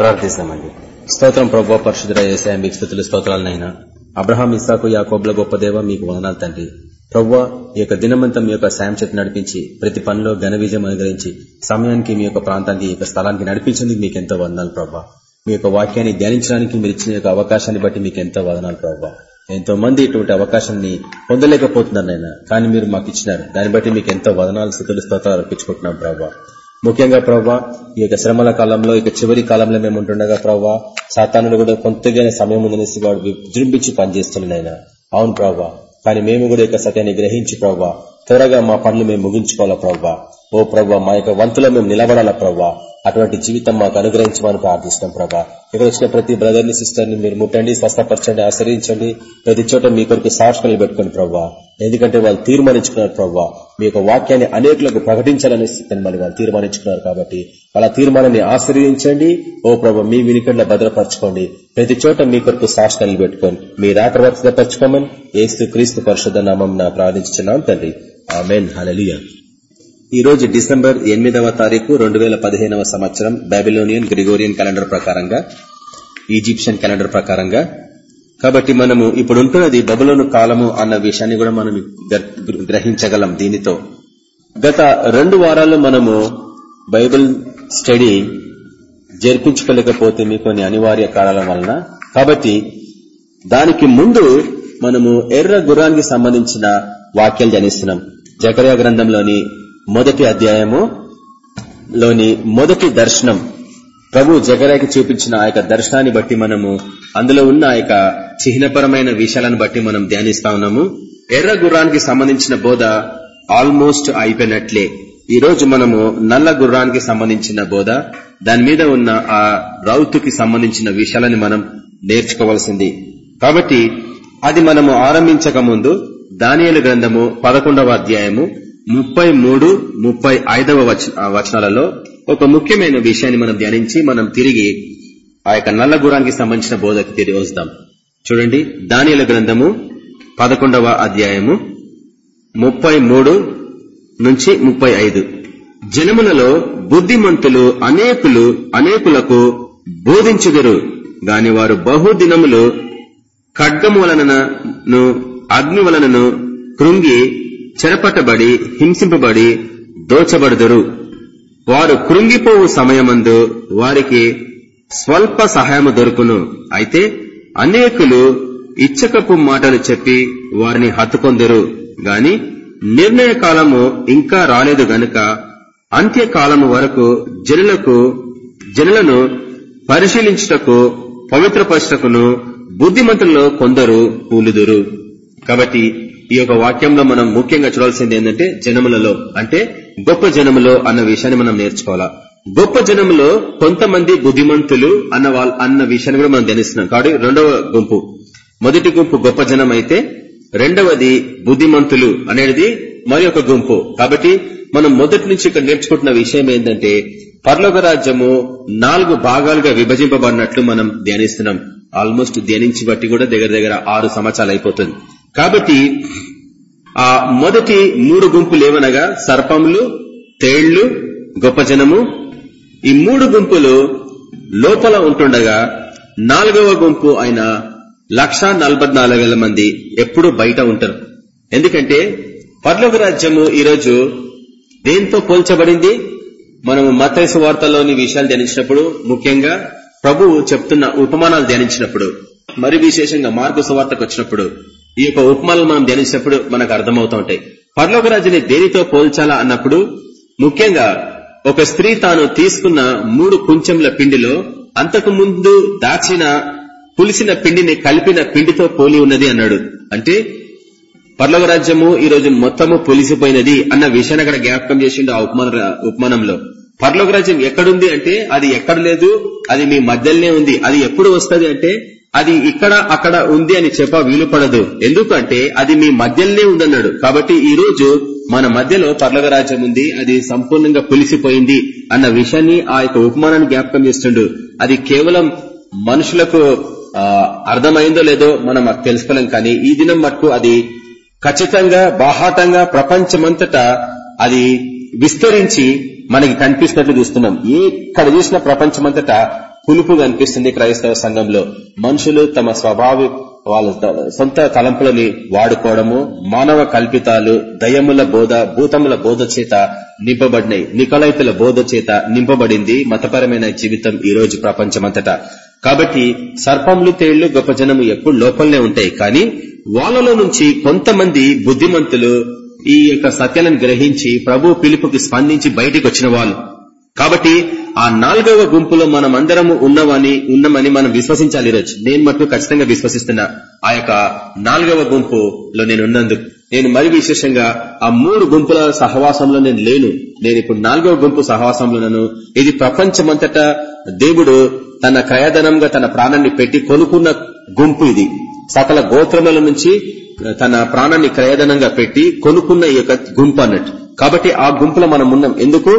ప్రార్థిస్తామండి. స్తోత్రం ప్రభావ పరిశుద్ధ ఏసాయ మీకు స్థుతులు స్తోత్రాలనైనా. అబ్రహాం ఇస్సాకు యాకోబ్ల గొప్ప దేవ మీకు వదనాలు తండ్రి. ప్రవ్వ ఈ యొక్క దినమంతా మీ యొక్క సాయం చేతి నడిపించి ప్రతి పనిలో ఘన విజయం అనుగ్రహించి సమయానికి మీ యొక్క ప్రాంతానికి ఈ యొక్క స్థలానికి నడిపించేందుకు మీకు ఎంతో వదనాలు ప్రభావ మీ యొక్క వాక్యాన్ని ధ్యానించడానికి మీరు ఇచ్చిన యొక్క అవకాశాన్ని బట్టి మీకు ఎంతో వదనాలు ప్రభావ ఎంతో మంది ఇటువంటి అవకాశాన్ని పొందలేకపోతున్నారు నాయన కానీ మీరు మాకు ఇచ్చినారు. దాన్ని బట్టి మీకు ఎంతో వదనాలు స్థితులు స్తోత్రాలు అర్పించుకుంటున్నాం ప్రభావ ముఖ్యంగా ప్రవ్వా ఈ యొక్క శ్రమల కాలంలో ఇక చివరి కాలంలో మేము ఉంటుండగా ప్రవ్వా సాతానుడు కూడా కొంతగానే సమయం ఉందనేసి వాడు విజృంభించి పనిచేస్తున్నాయి అవును ప్రవ్వా కానీ మేము కూడా ఇక సత్యాన్ని గ్రహించి ప్రవ్వా త్వరగా మా పనులు మేము ముగించుకోవాలా ప్రవ్వా? ఓ ప్రవ్వా మా యొక్క వంతులో మేము నిలబడాలా ప్రవ్వా? అటువంటి జీవితం మాకు అనుగ్రహించమని ప్రార్థిస్తున్నాం ప్రభా. ఇక్కడ వచ్చిన ప్రతి బ్రదర్ని సిస్టర్ని మీరు ముట్టండి స్వస్థపరచండి ఆశ్రయించండి. ప్రతి చోట మీ కొరకు సాక్షులు పెట్టుకోండి ప్రవ్వా ఎందుకంటే వాళ్ళు తీర్మానించుకున్నారు ప్రవ్వా మీ యొక్క వాక్యాన్ని అనేకులకు ప్రకటించాలని స్థితిని మళ్ళీ వాళ్ళు తీర్మానించుకున్నారు కాబట్టి వాళ్ళ తీర్మానాన్ని ఆశ్రయించండి. ఓ ప్రభా మీ వినికడ్ల భద్రపరచుకోండి. ప్రతి చోట మీ కొరకు సాక్షులు పెట్టుకోండి మీ రాకవర్తగా పరచుకోమని ఏస్తు క్రీస్తు పరిషద నామం ప్రార్థించున్నాం తండ్రి. ఆమెన్. హలలియా ఈ రోజు డిసెంబర్ ఎనిమిదవ తారీఖు రెండు వేల పదిహేనవ సంవత్సరం బాబిలోనియన్ గ్రిగోరియన్ క్యాలెండర్ ప్రకారంగా ఈజిప్షియన్ క్యాలెండర్ ప్రకారంగా. కాబట్టి మనము ఇప్పుడు ఉంటున్నది బబులోను కాలము అన్న విషయాన్ని కూడా మనం గ్రహించగలం దీనితో. గత రెండు వారాలు మనము బైబిల్ స్టడీ జరిపించుకోలేకపోతే కొన్ని అనివార్య కారణాల వలన. కాబట్టి దానికి ముందు మనము ఎర్ర గుర్రానికి సంబంధించిన వాక్యాలు జనిస్తున్నాం జకర్యా గ్రంథంలోని మొదటి అధ్యాయము లోని మొదటి దర్శనం. ప్రభు జగరాకి చూపించిన ఆ యొక్క దర్శనాన్ని బట్టి మనము అందులో ఉన్న ఆ యొక్క చిహ్నపరమైన విషయాలను బట్టి మనం ధ్యానిస్తా ఉన్నాము. ఎర్ర గుర్రానికి సంబంధించిన బోధ ఆల్మోస్ట్ అయిపోయినట్లే. ఈ రోజు మనము నల్ల గుర్రానికి సంబంధించిన బోధ దాని మీద ఉన్న ఆ రౌతుకి సంబంధించిన విషయాలని మనం నేర్చుకోవాల్సింది. కాబట్టి అది మనము ఆరంభించక ముందు దానియలు గ్రంథము పదకొండవ అధ్యాయము ముప్పై మూడు ముప్పై ఐదవ వచనాలలో ఒక ముఖ్యమైన విషయాన్ని మనం ధ్యానించి మనం తిరిగి ఆ యొక్క నల్ల గురానికి సంబంధించిన బోధకు తిరిగి వస్తాం. చూడండి దానియల గ్రంథము పదకొండవ అధ్యాయము ముప్పై నుంచి ముప్పై జనములలో బుద్ధిమంతులు అనేకులు అనేకులకు బోధించుదురు గాని వారు బహుదినములు ఖడ్గము వలనను అగ్ని వలనను కృంగి చెరపట్టబడి హింసింపబడి దోచబడుదురు. వారు కృంగిపోవు సమయమందు వారికి స్వల్ప సహాయము దొరుకును. అయితే అనేకులు ఇచ్చకపు మాటలు చెప్పి వారిని హత్తుకొందరు. గాని నిర్ణయ కాలము ఇంకా రాలేదు గనుక అంత్యకాలము వరకు జనులకు జనులను పరిశీలించుటకు పవిత్రపరచుటకును బుద్ధిమంతుల్లో కొందరు కూలుదురు. కాబట్టి ఈ యొక్క వాక్యంలో మనం ముఖ్యంగా చూడాల్సింది ఏంటంటే జనములలో అంటే గొప్ప జనములో అన్న విషయాన్ని మనం నేర్చుకోవాలా? గొప్ప జనములో కొంతమంది బుద్ధిమంతులు అన్న వాళ్ళ అన్న విషయాన్ని కూడా మనం ధ్యానిస్తున్నాం. కాబట్టి రెండవ గుంపు. మొదటి గుంపు గొప్ప జనం అయితే రెండవది బుద్ధిమంతులు అనేది మరి ఒక గుంపు. కాబట్టి మనం మొదటి నుంచి ఇక్కడ నేర్చుకుంటున్న విషయం ఏంటంటే పర్లోక రాజ్యము నాలుగు భాగాలుగా విభజింపబడినట్లు మనం ధ్యానిస్తున్నాం. ఆల్మోస్ట్ ధ్యానించి బట్టి కూడా దగ్గర దగ్గర ఆరు సంవత్సరాలు అయిపోతుంది. కాబట్టి ఆ మొదటి మూడు గుంపులు ఏమనగా సర్పములు తేళ్ళు గొప్ప జనము. ఈ మూడు గుంపులు లోపల ఉంటుండగా నాలుగవ గుంపు అయిన లక్ష మంది ఎప్పుడు బయట ఉంటారు. ఎందుకంటే పర్లోక రాజ్యము ఈరోజు దేంతో పోల్చబడింది? మనము మతైసు వార్తల్లోని విషయాలు ధ్యానించినప్పుడు ముఖ్యంగా ప్రభువు చెప్తున్న ఉపమానాలు ధ్యానించినప్పుడు మరి విశేషంగా మార్గ సువార్తకు వచ్చినప్పుడు ఈ యొక్క ఉపమానాలు మనం ధ్యానించినప్పుడు మనకు అర్థమవుతా ఉంటాయి. పర్లోక రాజుని దేనితో పోల్చాలా అన్నప్పుడు ముఖ్యంగా ఒక స్త్రీ తాను తీసుకున్న మూడు కుంచెంల పిండిలో అంతకు ముందు దాచిన పులిసిన పిండిని కలిపిన పిండితో పోలి ఉన్నది అన్నాడు. అంటే పర్లోక రాజ్యము ఈ రోజు మొత్తము పులిసిపోయినది అన్న విషయాన్ని అక్కడ జ్ఞాపకం చేసిండు ఆ ఉపమాన ఉపమానంలో. పర్లోక రాజ్యం ఎక్కడుంది అంటే అది ఎక్కడ లేదు అది మీ మధ్యలోనే ఉంది అది ఎప్పుడు వస్తుంది అంటే అది ఇక్కడ అక్కడ ఉంది అని చెప్ప వీలు పడదు ఎందుకంటే అది మీ మధ్యలోనే ఉందన్నాడు. కాబట్టి ఈ రోజు మన మధ్యలో పర్లగ రాజ్యం ఉంది అది సంపూర్ణంగా పులిసిపోయింది అన్న విషయాన్ని ఆ యొక్క ఉపమానాన్ని జ్ఞాపకం చేస్తుండు. అది కేవలం మనుషులకు అర్థమైందో లేదో మనం తెలుసుకోలేం కానీ ఈ దినం మటుకు అది ఖచ్చితంగా బాహాటంగా ప్రపంచమంతటా అది విస్తరించి మనకి కనిపిస్తున్నట్లు చూస్తున్నాం. ఎక్కడ చూసిన ప్రపంచమంతటా పులుపు కనిపిస్తుంది క్రైస్తవ సంఘంలో. మనుషులు తమ స్వభావ వాళ్ళ సొంత తలంపులని వాడుకోవడము మానవ కల్పితాలు దయముల బోధ భూతముల బోధ చేత నింపబడినాయి. నికలైతుల బోధ చేత నింపబడింది మతపరమైన జీవితం ఈ రోజు ప్రపంచమంతటా. కాబట్టి సర్పములు తేళ్ళు గొప్ప జనము ఎప్పుడు లోపలనే ఉంటాయి. కానీ వాళ్ళలో నుంచి కొంతమంది బుద్ధిమంతులు ఈ యొక్క సత్యాలను గ్రహించి ప్రభు పిలుపుకి స్పందించి బయటికి వచ్చిన వాళ్ళు. కాబట్టి ఆ నాలుగవ గుంపులో మనం అందరము ఉన్నవని ఉన్నామని మనం విశ్వసించాలి ఈరోజు. నేను మటు ఖచ్చితంగా విశ్వసిస్తున్నా. ఆ యొక్క నాలుగవ గుంపులో నేను ఉన్నందుకు. నేను మరి విశేషంగా ఆ మూడు గుంపుల సహవాసంలో నేను లేను. నేను ఇప్పుడు నాలుగవ గుంపు సహవాసంలోనను. ఇది ప్రపంచమంతటా దేవుడు తన క్రయధనంగా తన ప్రాణాన్ని పెట్టి కొనుక్కున్న గుంపు ఇది. సకల గోత్రముల నుంచి తన ప్రాణాన్ని క్రయధనంగా పెట్టి కొనుక్కున్న ఈ యొక్క గుంపు అన్నట్టు. కాబట్టి ఆ గుంపులో మనం ఉన్నాం. ఎందుకు?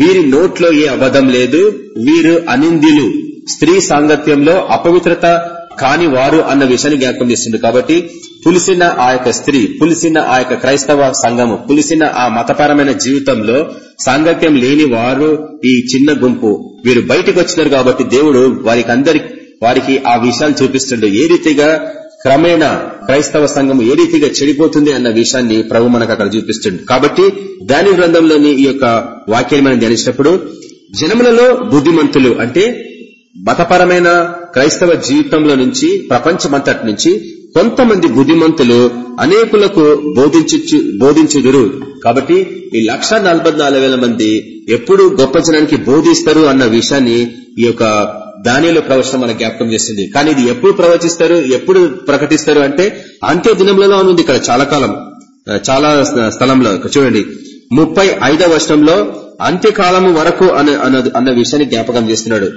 వీరి నోట్లో ఏ అబద్ధం లేదు. వీరు అనిందిలు. స్త్రీ సాంగత్యంలో అపవిత్రత కాని వారు అన్న విషయాన్ని జ్ఞాపకం చేస్తుంది కాబట్టి పులిసిన ఆ యొక్క స్త్రీ పులిసిన ఆ యొక్క క్రైస్తవ సంఘము పులిసిన ఆ మతపరమైన జీవితంలో సాంగత్యం లేని వారు ఈ చిన్న గుంపు. వీరు బయటకు వచ్చినారు కాబట్టి దేవుడు వారికి అందరి వారికి ఆ విషయాలు చూపిస్తుండే. ఏ రీతిగా క్రమేణా క్రైస్తవ సంఘం ఏ రీతిగా చెడిపోతుంది అన్న విషయాన్ని ప్రభు మనకు అక్కడ చూపిస్తుంది కాబట్టి దాని గ్రంథంలోని ఈ యొక్క వాక్యాన్ని మనం ధ్యానించినప్పుడు జనములలో బుద్ధిమంతులు అంటే మతపరమైన క్రైస్తవ జీవితంలో నుంచి ప్రపంచమంతటి నుంచి కొంతమంది బుద్ధిమంతులు అనేకులకు బోధించు బోధించుదురు. కాబట్టి ఈ లక్ష మంది ఎప్పుడు గొప్ప జనానికి బోధిస్తారు అన్న విషయాన్ని ఈ యొక్క దానిలో ప్రవచనం మన జ్ఞాపకం చేస్తుంది కానీ ఇది ఎప్పుడు ప్రవచిస్తారు ఎప్పుడు ప్రకటిస్తారు అంటే అంత్య దినంలో ఉంది ఇక్కడ చాలా కాలం చాలా స్థలంలో. చూడండి. ముప్పై ఐదవ వర్షంలో అంత్యకాలము వరకు అన్న విషయాన్ని జ్ఞాపకం చేస్తున్నాడు.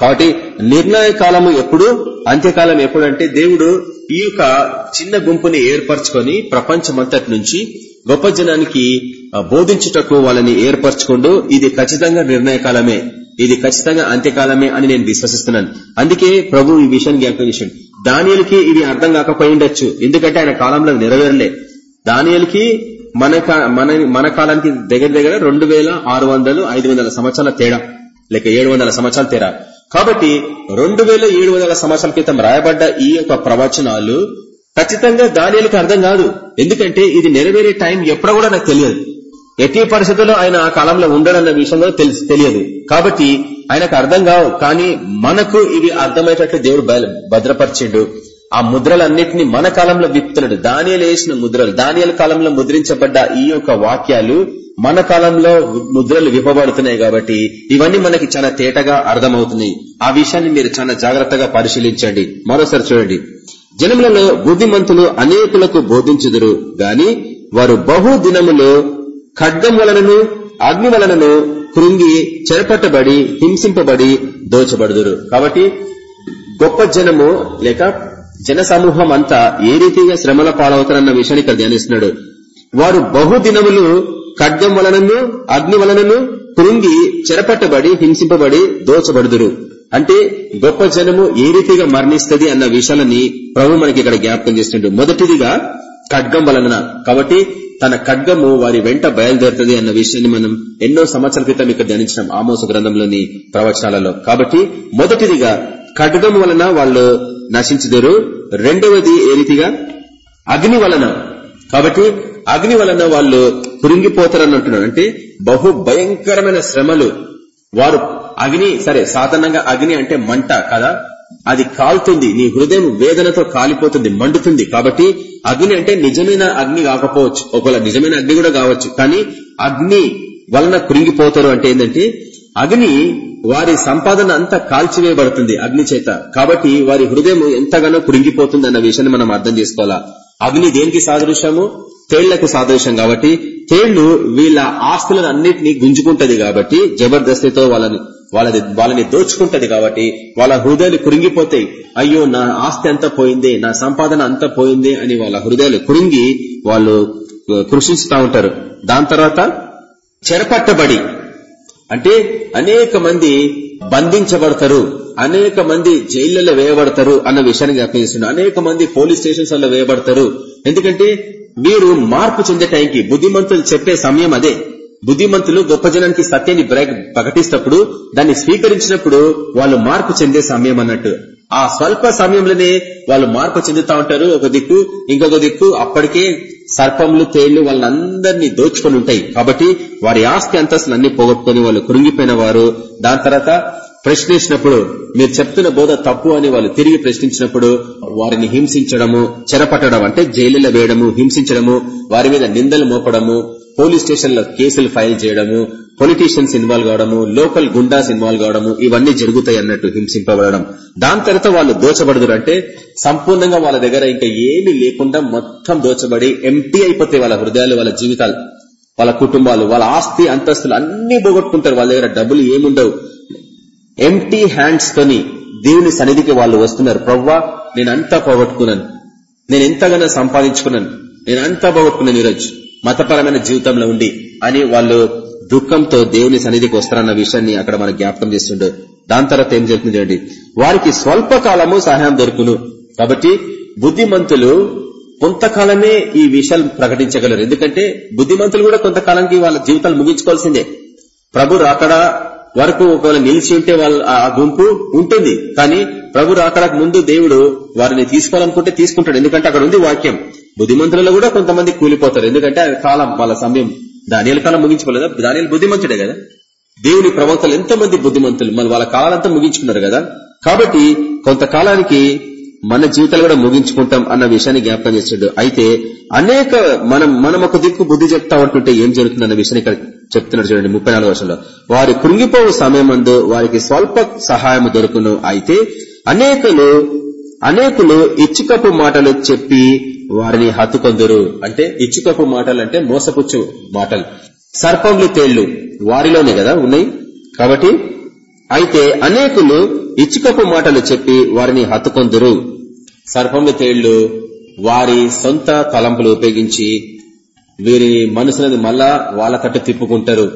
కాబట్టి నిర్ణయ కాలము ఎప్పుడు అంత్యకాలం ఎప్పుడు అంటే దేవుడు ఈ యొక్క చిన్న గుంపుని ఏర్పరచుకొని ప్రపంచమంతటి నుంచి గొప్ప జనానికి బోధించుటకు వాళ్ళని ఏర్పరచుకుంటూ ఇది ఖచ్చితంగా నిర్ణయ కాలమే. ఇది ఖచ్చితంగా అంత్యకాలమే అని నేను విశ్వసిస్తున్నాను. అందుకే ప్రభు ఈ విషయాన్ని జ్ఞాపకం చేశాడు. దానియలకి ఇది అర్థం కాకపోయి ఉండొచ్చు. ఎందుకంటే ఆయన కాలంలో నెరవేరలే. దానియలకి మన మన మన కాలానికి దగ్గర దగ్గర రెండు వేల ఆరు వందలు ఐదు వందల సంవత్సరాల తేడా. లేక ఏడు వందల సంవత్సరాల తేడా. కాబట్టి రెండు వేల ఏడు వందల సంవత్సరాల క్రితం రాయబడ్డ ఈ యొక్క ప్రవచనాలు ఖచ్చితంగా దానియలకి అర్థం కాదు. ఎందుకంటే ఇది నెరవేరే టైం ఎప్పుడో కూడా నాకు తెలియదు. ఎట్టి పరిస్థితుల్లో ఆయన ఆ కాలంలో ఉండడన్న విషయంలో తెలియదు. కాబట్టి ఆయనకు అర్థం కావు. కానీ మనకు ఇవి అర్థమయ్యేటట్లు దేవుడు భద్రపరిచిండు. ఆ ముద్రలన్నింటినీ మన కాలంలో విప్తున్నాడు దానియలు వేసిన ముద్రలు దానియల కాలంలో ముద్రించబడ్డ ఈ యొక్క వాక్యాలు మన కాలంలో ముద్రలు విప్పబడుతున్నాయి కాబట్టి ఇవన్నీ మనకి చాలా తేటగా అర్థమవుతున్నాయి. ఆ విషయాన్ని మీరు చాలా జాగ్రత్తగా పరిశీలించండి. మరోసారి చూడండి. జనములలో బుద్ధిమంతులు అనేకులకు బోధించుదురు. గాని వారు బహు దినములో ఖడ్గం వలనను అగ్ని వలనను కృంగి చెరపట్టబడి హింసింపబడి దోచబడుదురు. కాబట్టి గొప్ప జనము లేక జన సమూహం అంతా ఏ రీతిగా శ్రమల పాలవుతారన్న విషయాన్ని ఇక్కడ ధ్యానిస్తున్నాడు. వారు బహుదినములు ఖడ్గం వలనను అగ్ని వలనను కృంగి చెరపట్టబడి హింసింపబడి దోచబడుదురు. అంటే గొప్ప జనము ఏ రీతిగా మరణిస్తుంది అన్న విషయాలని ప్రభు మనకి ఇక్కడ జ్ఞాపకం చేస్తుండడు మొదటిదిగా ఖడ్గం వలన. కాబట్టి తన ఖడ్గము వారి వెంట బయలుదేరుతుంది అన్న విషయాన్ని మనం ఎన్నో సంవత్సరాల క్రితం ఇక్కడ ధ్యానించినాం ఆమోస గ్రంథంలోని ప్రవచనాలలో. కాబట్టి మొదటిదిగా ఖడ్గం వలన వాళ్ళు నశించదురు. రెండవది ఏ రీతిగా? అగ్ని వలన. కాబట్టి అగ్ని వలన వాళ్ళు కురింగిపోతారని అంటున్నారు. అంటే బహు భయంకరమైన శ్రమలు. వారు అగ్ని సరే సాధారణంగా అగ్ని అంటే మంట కదా? అది కాలుతుంది. నీ హృదయం వేదనతో కాలిపోతుంది మండుతుంది. కాబట్టి అగ్ని అంటే నిజమైన అగ్ని కాకపోవచ్చు. ఒకవేళ నిజమైన అగ్ని కూడా కావచ్చు. కానీ అగ్ని వలన కురింగిపోతారు అంటే ఏంటంటే అగ్ని వారి సంపాదన అంతా కాల్చివేయబడుతుంది అగ్ని చేత. కాబట్టి వారి హృదయం ఎంతగానో కురింగిపోతుంది అన్న విషయాన్ని మనం అర్థం చేసుకోవాలా? అగ్ని దేనికి సాదృశ్యము? తేళ్ళకు సాదృశ్యం కాబట్టి తేళ్ళు వీళ్ళ ఆస్తులను అన్నింటినీ గుంజుకుంటది కాబట్టి జబర్దస్తితో వాళ్ళని వాళ్ళది వాళ్ళని దోచుకుంటది కాబట్టి వాళ్ళ హృదయాలు కురింగిపోతాయి. అయ్యో నా ఆస్తి అంతా పోయింది నా సంపాదన అంతా పోయింది అని వాళ్ళ హృదయాలు కురింగి వాళ్ళు కృషిస్తూ ఉంటారు. దాని తర్వాత చెరపట్టబడి. అంటే అనేక మంది బంధించబడతారు అనేక మంది జైళ్ళలో వేయబడతారు అన్న విషయాన్ని జ్ఞాపకం అనేక మంది పోలీస్ స్టేషన్స్లో వేయబడతారు. ఎందుకంటే మీరు మార్పు చెందే టైంకి బుద్ధిమంతులు చెప్పే సమయం అదే. బుద్ధిమంతులు గొప్ప జనానికి సత్యాన్ని ప్రకటిస్తప్పుడు దాన్ని స్వీకరించినప్పుడు వాళ్ళు మార్పు చెందే సమయం అన్నట్టు. ఆ స్వల్ప సమయంలోనే వాళ్ళు మార్పు చెందుతా ఉంటారు. ఒక దిక్కు ఇంకొక దిక్కు అప్పటికే సర్పములు తేళ్ళు వాళ్ళందరినీ దోచుకొని ఉంటాయి. కాబట్టి వారి ఆస్తి అంతస్తులన్నీ పోగొట్టుకుని వాళ్ళు కృంగిపోయిన వారు. దాని తర్వాత ప్రశ్నించినప్పుడు మీరు చెప్తున్న బోధ తప్పు అని వాళ్ళు తిరిగి ప్రశ్నించినప్పుడు వారిని హింసించడము చెరపట్టడం అంటే జైలులో వేయడము హింసించడము వారి మీద నిందలు మోపడము పోలీస్ స్టేషన్లో కేసులు ఫైల్ చేయడము పొలిటీషియన్స్ ఇన్వాల్వ్ కావడము లోకల్ గుండాస్ ఇన్వాల్వ్ కావడము ఇవన్నీ జరుగుతాయి అన్నట్టు హింసింపబడడం. దాని తర్వాత వాళ్ళు దోచబడదురు అంటే సంపూర్ణంగా వాళ్ళ దగ్గర ఇంకా ఏమీ లేకుండా మొత్తం దోచబడి ఎంటీ అయిపోతాయి వాళ్ళ హృదయాలు వాళ్ళ జీవితాలు వాళ్ళ కుటుంబాలు వాళ్ళ ఆస్తి అంతస్తులు అన్ని పోగొట్టుకుంటారు. వాళ్ళ దగ్గర డబ్బులు ఏముండవు. ఎంటీ హ్యాండ్స్ తోని దేవుని సన్నిధికి వాళ్ళు వస్తున్నారు. ప్రవ్వా నేను అంతా పోగొట్టుకున్నాను. నేను ఎంతగానో సంపాదించుకున్నాను. నేను పోగొట్టుకున్నాను ఈరోజు మతపరమైన జీవితంలో ఉండి అని వాళ్ళు దుఃఖంతో దేవుని సన్నిధికి వస్తారన్న విషయాన్ని అక్కడ మనం జ్ఞాపకం చేస్తుండే దాని తర్వాత ఏం జరుగుతుంది చూడండి. వారికి స్వల్ప కాలము సహాయం దొరుకును. కాబట్టి బుద్ధిమంతులు కొంతకాలమే ఈ విషయాలు ప్రకటించగలరు. ఎందుకంటే బుద్ధిమంతులు కూడా కొంతకాలానికి వాళ్ళ జీవితాలు ముగించుకోవాల్సిందే. ప్రభు రాకడా వరకు ఒకవేళ నిలిచి ఉంటే వాళ్ళ ఆ గుంపు ఉంటుంది. కానీ ప్రభు రాకడకు ముందు దేవుడు వారిని తీసుకోవాలనుకుంటే తీసుకుంటాడు. ఎందుకంటే అక్కడ ఉంది వాక్యం. బుద్ధిమంతులలో కూడా కొంతమంది కూలిపోతారు. ఎందుకంటే కాలం వాళ్ళ సమయం దానియల కాలం ముగించుకోలేదా? దానియలు బుద్ధిమంతుడే కదా. దేవుని ప్రవక్తలు ఎంతో మంది బుద్ధిమంతులు. మన వాళ్ళ కాలాలంతా ముగించుకున్నారు కదా. కాబట్టి కొంతకాలానికి మన జీవితాలు కూడా ముగించుకుంటాం అన్న విషయాన్ని జ్ఞాపకం చేస్తాడు అయితే అనేక మనం మనం ఒక దిక్కు బుద్ధి చెప్తా ఉంటుంటే ఏం జరుగుతుంది అన్న విషయాన్ని ఇక్కడ చెప్తున్నాడు చూడండి ముప్పై నాలుగు వర్షంలో. వారి కృంగిపోవు సమయం వారికి స్వల్ప సహాయం దొరుకును అయితే అనేకులు అనేకులు ఇచ్చుకపు మాటలు చెప్పి వారిని హత్తుకొందరు. అంటే ఇచ్చుకపు మాటలు అంటే మోసపుచ్చు మాటలు. సర్పంలు తేళ్ళు వారిలోనే కదా ఉన్నాయి. కాబట్టి అయితే అనేకులు ఇచ్చుకపు మాటలు చెప్పి వారిని హత్తుకొందరు. సర్పములు తేళ్ళు వారి సొంత తలంపులు ఉపయోగించి వీరి మనసులను మళ్ళా వాళ్ళ తట్టు తిప్పుకుంటారు.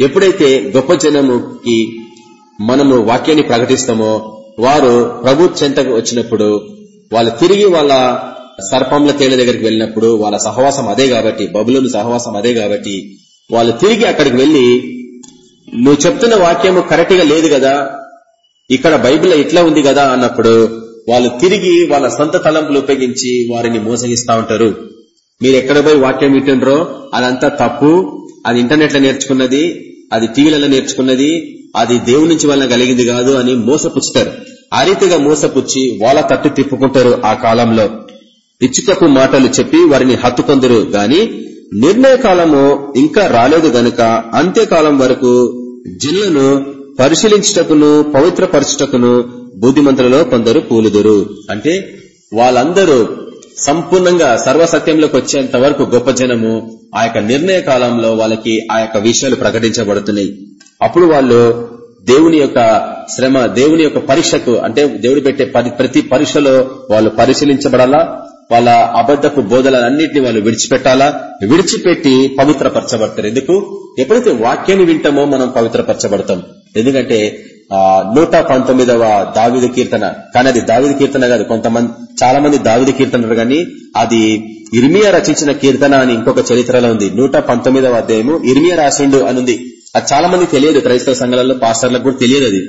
ఎప్పుడైతే గొప్ప జనముకి మనము వాక్యాన్ని ప్రకటిస్తామో వారు ప్రభు చెంతకు వచ్చినప్పుడు వాళ్ళు తిరిగి వాళ్ళ సర్పంల తేళ్ళ దగ్గరికి వెళ్ళినప్పుడు వాళ్ళ సహవాసం అదే కాబట్టి బబులోని సహవాసం అదే కాబట్టి వాళ్ళు తిరిగి అక్కడికి వెళ్ళి నువ్వు చెప్తున్న వాక్యము కరెక్ట్గా లేదు కదా ఇక్కడ బైబిల్ ఇట్లా ఉంది కదా అన్నప్పుడు వాళ్ళు తిరిగి వాళ్ళ సొంత తలంపులు ఉపయోగించి వారిని మోసగిస్తా ఉంటారు. మీరు ఎక్కడ పోయి వాక్యం వింటుండ్రో అదంతా తప్పు. అది ఇంటర్నెట్లో నేర్చుకున్నది అది టీవీలలో నేర్చుకున్నది అది దేవుడి నుంచి వలన కలిగింది కాదు అని మోసపుచ్చుతారు. ఆ రీతిగా మోసపుచ్చి వాళ్ళ తట్టు తిప్పుకుంటారు ఆ కాలంలో. ఇచ్చుకపు మాటలు చెప్పి వారిని హత్తుకొందరు. గాని నిర్ణయ కాలము ఇంకా రాలేదు గనుక అంత్యకాలం వరకు జిల్లను పరిశీలించటకును పవిత్రపరచుటకును బుద్ధిమంతులలో కొందరు పూలుదురు అంటే వాళ్ళందరూ సంపూర్ణంగా సర్వసత్యంలోకి వచ్చేంత వరకు గొప్ప జనము ఆ నిర్ణయ కాలంలో వాళ్ళకి ఆ విషయాలు ప్రకటించబడుతున్నాయి. అప్పుడు వాళ్ళు దేవుని యొక్క శ్రమ దేవుని యొక్క పరీక్షకు అంటే దేవుడు పెట్టే ప్రతి పరీక్షలో వాళ్ళు పరిశీలించబడాలా? వాళ్ళ అబద్దపు బోధలన్నింటినీ వాళ్ళు విడిచిపెట్టాలా? విడిచిపెట్టి పవిత్రపరచబడతారు. ఎందుకు? ఎప్పుడైతే వాక్యాన్ని వింటామో మనం పవిత్రపరచబడతాం. ఎందుకంటే నూట పంతొమ్మిదవ దావిద కీర్తన. కానీ అది దావిద కీర్తన కాదు. కొంతమంది చాలా మంది దావిద కీర్తనలు కానీ అది ఇర్మియా రచించిన కీర్తన అని ఇంకొక చరిత్రలో ఉంది. నూట పంతొమ్మిదవ అధ్యాయము ఇర్మియా రాసిండు అనుంది. అది చాలా మంది తెలియదు. క్రైస్తవ సంఘాలలో పాస్టర్లకు కూడా తెలియదు అది.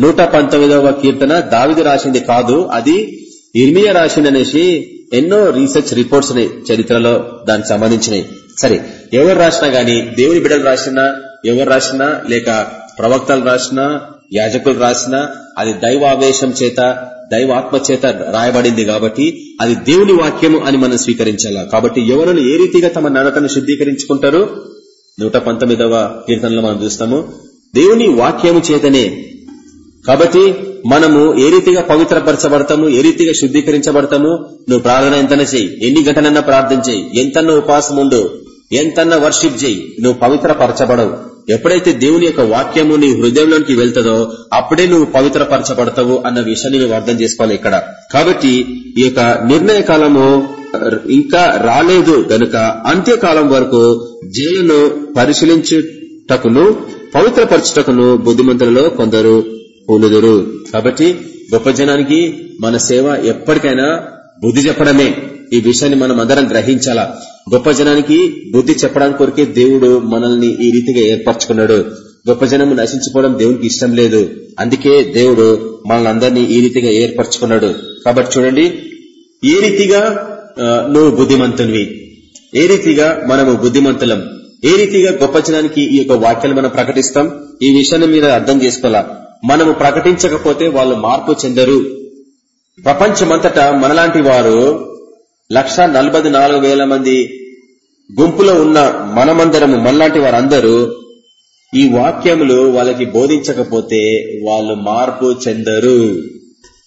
నూట పంతొమ్మిదవ కీర్తన దావిది రాసింది కాదు. అది ఇర్మియా రాసింది అనేసి ఎన్నో రీసెర్చ్ రిపోర్ట్స్ ఉన్నాయి చరిత్రలో దానికి సంబంధించినవి. సరే ఎవరు రాసినా గాని దేవుని బిడ్డలు రాసినా ఎవరు రాసినా లేక ప్రవక్తలు రాసినా యాజకులు రాసినా అది దైవావేశం చేత దైవాత్మ చేత రాయబడింది కాబట్టి అది దేవుని వాక్యము అని మనం స్వీకరించాలా? కాబట్టి ఎవరు ఏ రీతిగా తమ నడతను శుద్ధీకరించుకుంటారు? నూట పంతొమ్మిదవ కీర్తనలో మనం చూస్తాము. దేవుని వాక్యము చేతనే. కాబట్టి మనము ఏ రీతిగా పవిత్రపరచబడతాము ఏ రీతిగా శుద్ధీకరించబడతాము? నువ్వు ప్రార్థన ఎంతన చెయ్యి ఎన్ని గంటలన్నా ప్రార్థన చెయ్యి ఎంతన్నా ఉపాసం ఉండు ఎంతన్నా వర్షిప్ చెయ్యి నువ్వు పవిత్రపరచబడవు. ఎప్పుడైతే దేవుని యొక్క వాక్యము నీ హృదయంలోనికి వెళ్తుందో అప్పుడే నువ్వు పవిత్రపరచబడతావు అన్న విషయాన్ని నువ్వు అర్థం చేసుకోవాలి ఇక్కడ. కాబట్టి ఈ యొక్క నిర్ణయ కాలము ఇంకా రాలేదు గనుక అంత్యకాలం వరకు జైలును పరిశీలించుటకును పవిత్రపరచుటకును బుద్ధిమంతులలో కొందరు పూనుదురు కాబట్టి గొప్ప జనానికి మన సేవ ఎప్పటికైనా బుద్ధి చెప్పడమే. ఈ విషయాన్ని మనం అందరం గ్రహించాలా? గొప్ప జనానికి బుద్ధి చెప్పడానికి కొరికే దేవుడు మనల్ని ఈ రీతిగా ఏర్పరచుకున్నాడు. గొప్ప జనము నశించుకోవడం దేవునికి ఇష్టం లేదు. అందుకే దేవుడు మనల్ని అందరినీ ఈ రీతిగా ఏర్పరచుకున్నాడు. కాబట్టి చూడండి ఏ రీతిగా నువ్వు బుద్ధిమంతునివి. ఏ రీతిగా మనము బుద్ధిమంతులం? ఏ రీతిగా గొప్ప జనానికి ఈ యొక్క వాక్యాలు మనం ప్రకటిస్తాం? ఈ విషయాన్ని మీద అర్థం చేసుకోవాలా? మనము ప్రకటించకపోతే వాళ్ళు మార్పు చెందరు. ప్రపంచమంతటా మనలాంటి వారు లక్ష మంది గుంపులో ఉన్న మనమందరము మనలాంటి వారందరూ ఈ వాక్యములు వాళ్ళకి బోధించకపోతే వాళ్ళు మార్పు చెందరు.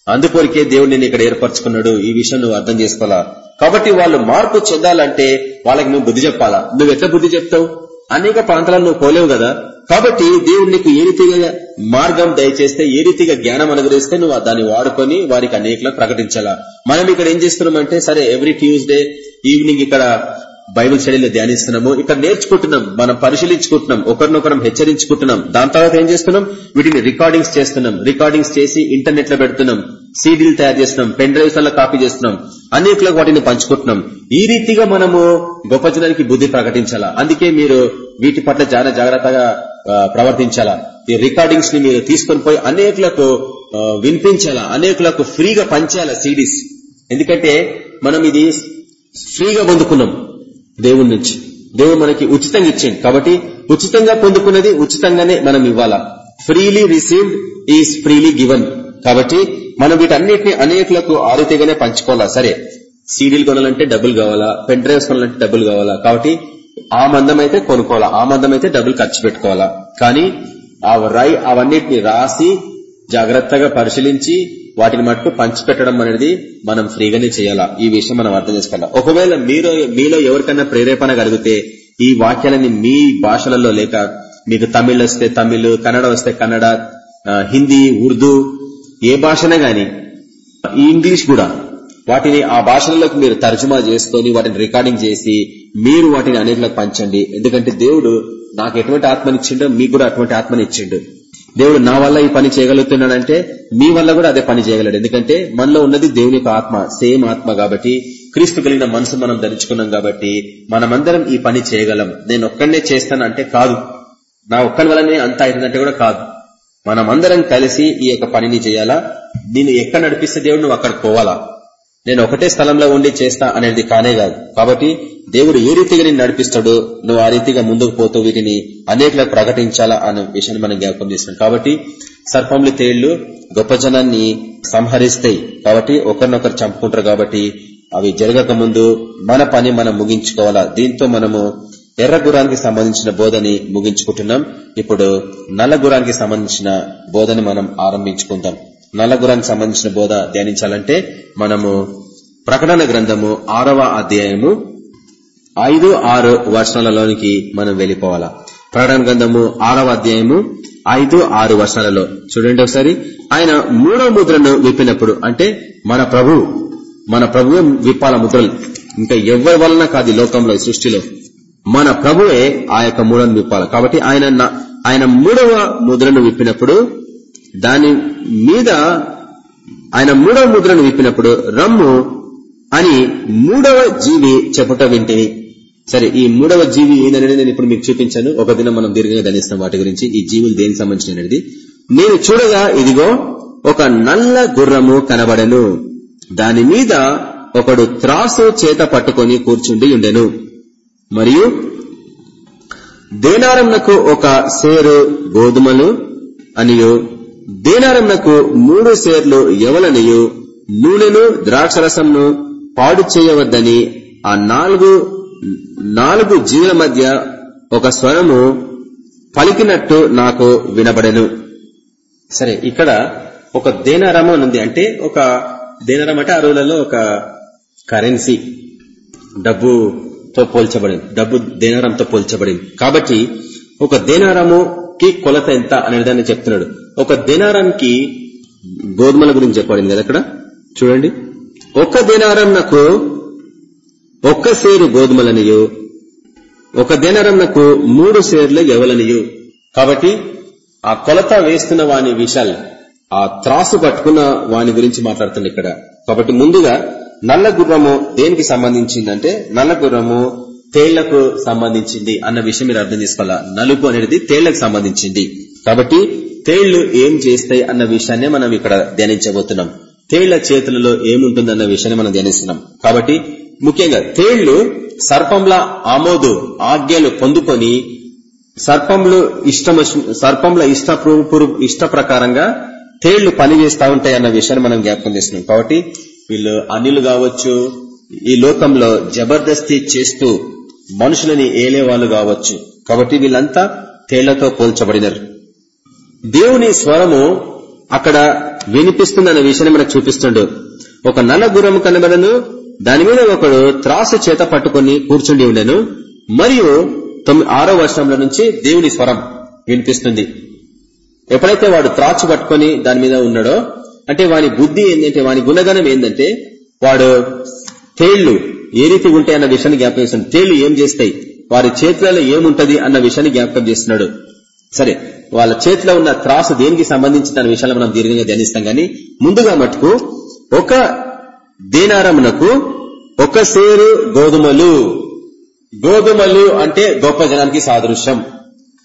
అందుకొరికే దేవుడు నేను ఇక్కడ ఏర్పరచుకున్నాడు. ఈ విషయం నువ్వు అర్థం చేసుకోవాలా? కాబట్టి వాళ్ళు మార్పు చెందాలంటే వాళ్ళకి నువ్వు బుద్ధి చెప్పాలా? నువ్వు ఎట్లా బుద్ధి చెప్తావు? అనేక ప్రాంతాలను నువ్వు పోలేవు కదా? కాబట్టి దేవుడు నీకు ఏ రీతిగా మార్గం దయచేస్తే ఏ రీతిగా జ్ఞానం అనుగ్రహిస్తే నువ్వు దాన్ని వాడుకొని వారికి అనేకలకు ప్రకటించాలా? మనం ఇక్కడ ఏం చేస్తున్నామంటే సరే ఎవ్రీ ట్యూస్డే ఈవినింగ్ ఇక్కడ బైబిల్ స్టడీలో ధ్యానిస్తున్నాము. ఇక్కడ నేర్చుకుంటున్నాం మనం పరిశీలించుకుంటున్నాం ఒకరినొకరం హెచ్చరించుకుంటున్నాం. దాని తర్వాత ఏం చేస్తున్నాం? వీటిని రికార్డింగ్స్ చేస్తున్నాం. రికార్డింగ్స్ చేసి ఇంటర్నెట్లో పెడుతున్నాం. సీడీలు తయారు చేస్తున్నాం పెన్ డ్రైవ్స్ వల్ల కాపీ చేస్తున్నాం అనేకలకు వాటిని పంచుకుంటున్నాం. ఈ రీతిగా మనము గొప్ప జనానికి బుద్ధి ప్రకటించాలా? అందుకే మీరు వీటి పట్ల చాలా జాగ్రత్తగా ప్రవర్తించాలా? ఈ రికార్డింగ్స్ని మీరు తీసుకొని పోయి అనేకులకు వినిపించాలా? అనేకులకు ఫ్రీగా పంచాలా సీడీస్? ఎందుకంటే మనం ఇది ఫ్రీగా పొందుకున్నాం దేవుడి నుంచి. దేవుడు మనకి ఉచితంగా ఇచ్చింది కాబట్టి ఉచితంగా పొందుకున్నది ఉచితంగానే మనం ఇవ్వాలా? Freely received is freely given కాబట్టి మనం వీటన్నిటిని అనేకులకు ఆరితేగానే పంచుకోవాలా? సరే. సీడీలు కొనాలంటే డబ్బులు కావాలా? పెన్ డ్రైవ్స్ కొనాలంటే డబ్బులు కావాలా? కాబట్టి ఆ మందం అయితే కొనుక్కోవాలా? ఆ మందం అయితే డబ్బులు ఖర్చు పెట్టుకోవాలా? కానీ ఆ రై అవన్నిటిని రాసి జాగ్రత్తగా పరిశీలించి వాటిని మట్టుకు పంచిపెట్టడం అనేది మనం ఫ్రీగానే చేయాలా? ఈ విషయం మనం అర్థం చేసుకోవాలా? ఒకవేళ మీరు మీలో ఎవరికైనా ప్రేరేపణ కలిగితే ఈ వాక్యాలని మీ భాషలలో లేక మీకు తమిళ్ వస్తే తమిళ్ కన్నడ వస్తే కన్నడ హిందీ ఉర్దూ ఏ భాషనే గాని ఈ ఇంగ్లీష్ కూడా వాటిని ఆ భాషలలోకి మీరు తర్జుమా చేసుకుని వాటిని రికార్డింగ్ చేసి మీరు వాటిని అనేకలకు పంచండి. ఎందుకంటే దేవుడు నాకు ఎటువంటి ఆత్మనిచ్చిండో మీకు కూడా అటువంటి ఆత్మనిచ్చిండు దేవుడు నా వల్ల ఈ పని చేయగలుగుతున్నాడంటే మీ వల్ల కూడా అదే పని చేయగలడు. ఎందుకంటే మనలో ఉన్నది దేవుని యొక్క ఆత్మ సేమ్ ఆత్మ కాబట్టి క్రీస్తు కలిగిన మనసు మనం ధరించుకున్నాం కాబట్టి మనమందరం ఈ పని చేయగలం. నేను ఒక్కడనే చేస్తానంటే కాదు. నా ఒక్కడి వల్లనే అంత అయిందంటే కూడా కాదు. మనమందరం కలిసి ఈ యొక్క పనిని చేయాలా? నేను ఎక్కడ నడిపిస్తే దేవుడు నువ్వు అక్కడ పోవాలా? నేను ఒకటే స్థలంలో ఉండి చేస్తా అనేది కానే కాదు. కాబట్టి దేవుడు ఏ రీతిగా నేను నడిపిస్తాడో నువ్వు ఆ రీతిగా ముందుకు పోతూ వీటిని అనేకలకు ప్రకటించాలా అనే విషయాన్ని మనం జ్ఞాపకం చేస్తున్నాం. కాబట్టి సర్పంలు తేళ్ళు గొప్ప జనాన్ని సంహరిస్తాయి. కాబట్టి ఒకరినొకరు చంపుకుంటారు కాబట్టి అవి జరగక ముందు మన పని మనం ముగించుకోవాలా? దీంతో మనము ఎర్ర గురానికి సంబంధించిన బోధని ముగించుకుంటున్నాం. ఇప్పుడు నల్ల గురానికి సంబంధించిన బోధని మనం ఆరంభించుకుందాం. నల్ల గురానికి సంబంధించిన బోధ ధ్యానించాలంటే మనము ప్రకటన గ్రంథము ఆరవ అధ్యాయము ఐదు ఆరు వర్షాలలోనికి మనం వెళ్ళిపోవాలా. ప్రకటన గ్రంథము ఆరవ అధ్యాయము ఐదు ఆరు వర్షాలలో చూడండి ఒకసారి. ఆయన మూడో ముద్రను విప్పినప్పుడు అంటే మన ప్రభు మన ప్రభు విప్పాల ముద్రలు. ఇంకా ఎవరి వలన కాదు లోకంలో సృష్టిలో. మన ప్రభువే ఆ యొక్క మూడను విప్పాలి. కాబట్టి ఆయన ఆయన మూడవ ముద్రను విప్పినప్పుడు దాని మీద ఆయన మూడవ ముద్రను విప్పినప్పుడు రమ్ము అని మూడవ జీవి చెప్పుట వింటిని సరే ఈ మూడవ జీవి ఏందనేది నేను ఇప్పుడు మీకు చూపించాను. ఒక దినం మనం దీర్ఘంగా ధనిస్తాం వాటి గురించి. ఈ జీవులు దేనికి సంబంధించినది నేను చూడగా ఇదిగో ఒక నల్ల గుర్రము కనబడను. దాని మీద ఒకడు త్రాసు చేత పట్టుకొని కూర్చుండి ఉండెను. మరియు దేనారంనకు ఒక సేరు గోధుమలు అనియు. దేనారంనకు మూడు సేర్లు ఎవలనియు నూనెను ద్రాక్షరసంను పాడు చేయవద్దని ఆ నాలుగు నాలుగు జీవుల మధ్య ఒక స్వరము పలికినట్టు నాకు వినబడెను. సరే ఇక్కడ ఒక దేనారం ఉంది అంటే ఒక దేనారం అంటే ఆ రోజులలో ఒక కరెన్సీ. డబ్బు తో పోల్చబడింది. డబ్బు దేనారంతో పోల్చబడింది. కాబట్టి ఒక దేనారముకి కొలత ఎంత అనే దాన్ని చెప్తున్నాడు. ఒక దేనారానికి గోధుమల గురించి చెప్పబడింది కదా అక్కడ? చూడండి. ఒక దేనారం నాకు ఒక్క సేరు గోధుమలనియు ఒక దినరంకు మూడు సేర్లు ఎవలనియు. కాబట్టి ఆ కొలత వేస్తున్న వాని విషాల్ ఆ త్రాసు పట్టుకున్న వాని గురించి మాట్లాడుతుంది ఇక్కడ. కాబట్టి ముందుగా నల్ల గుర్రము దేనికి సంబంధించిందంటే నల్ల గుర్రము తేళ్ళకు సంబంధించింది అన్న విషయం మీరు అర్థం చేసుకోవాలా? నలుపు అనేది తేళ్ళకు సంబంధించింది. కాబట్టి తేళ్ళు ఏం చేస్తాయి అన్న విషయాన్ని మనం ఇక్కడ ధ్యానించబోతున్నాం. తేళ్ళ చేతులలో ఏముంటుందన్న విషయాన్ని మనం ధ్యానిస్తున్నాం. కాబట్టి ముఖ్యంగా తేళ్ళు సర్పంల ఆమోదు ఆజ్ఞలు పొందుకొని సర్పంలు ఇష్టం సర్పంల ఇష్ట ఇష్ట ప్రకారంగా తేళ్ళు పనిచేస్తా ఉంటాయి అన్న విషయాన్ని మనం జ్ఞాపకం చేస్తున్నాం. కాబట్టి వీళ్ళు అనిలు కావచ్చు ఈ లోకంలో జబర్దస్తి చేస్తూ మనుషులని ఏలే వాళ్ళు కావచ్చు. కాబట్టి వీళ్ళంతా తేళ్ళతో పోల్చబడినారు. దేవుని స్వరము అక్కడ వినిపిస్తుందన్న విషయాన్ని మనకు చూపిస్తుండు. ఒక నల్ల గుర్రము కనబడను దాని మీద ఒకడు త్రాసు చేత పట్టుకుని కూర్చుండి ఉండెను. మరియు ఆరో వర్షంలో నుంచి దేవుని స్వరం వినిపిస్తుంది. ఎప్పుడైతే వాడు త్రాచు పట్టుకుని దాని మీద ఉన్నాడో అంటే వాని బుద్ధి ఏంటంటే వాని గుణగణం ఏంటంటే వాడు తేళ్ళు ఏ రీతి ఉంటాయి అన్న విషయాన్ని జ్ఞాపకం చేస్తున్నాడు తేళ్ళు ఏం చేస్తాయి? వారి చేతులలో ఏముంటది అన్న విషయాన్ని జ్ఞాపకం చేస్తున్నాడు. సరే వాళ్ళ చేతిలో ఉన్న త్రాసు దేనికి సంబంధించిన విషయాలు మనం దీర్ఘంగా ధ్యానిస్తాం. గాని ముందుగా మటుకు ఒక దేనారమునకు ఒక సేరు గోధుమలు. గోధుమలు అంటే గొప్ప జనానికి సాదృశ్యం.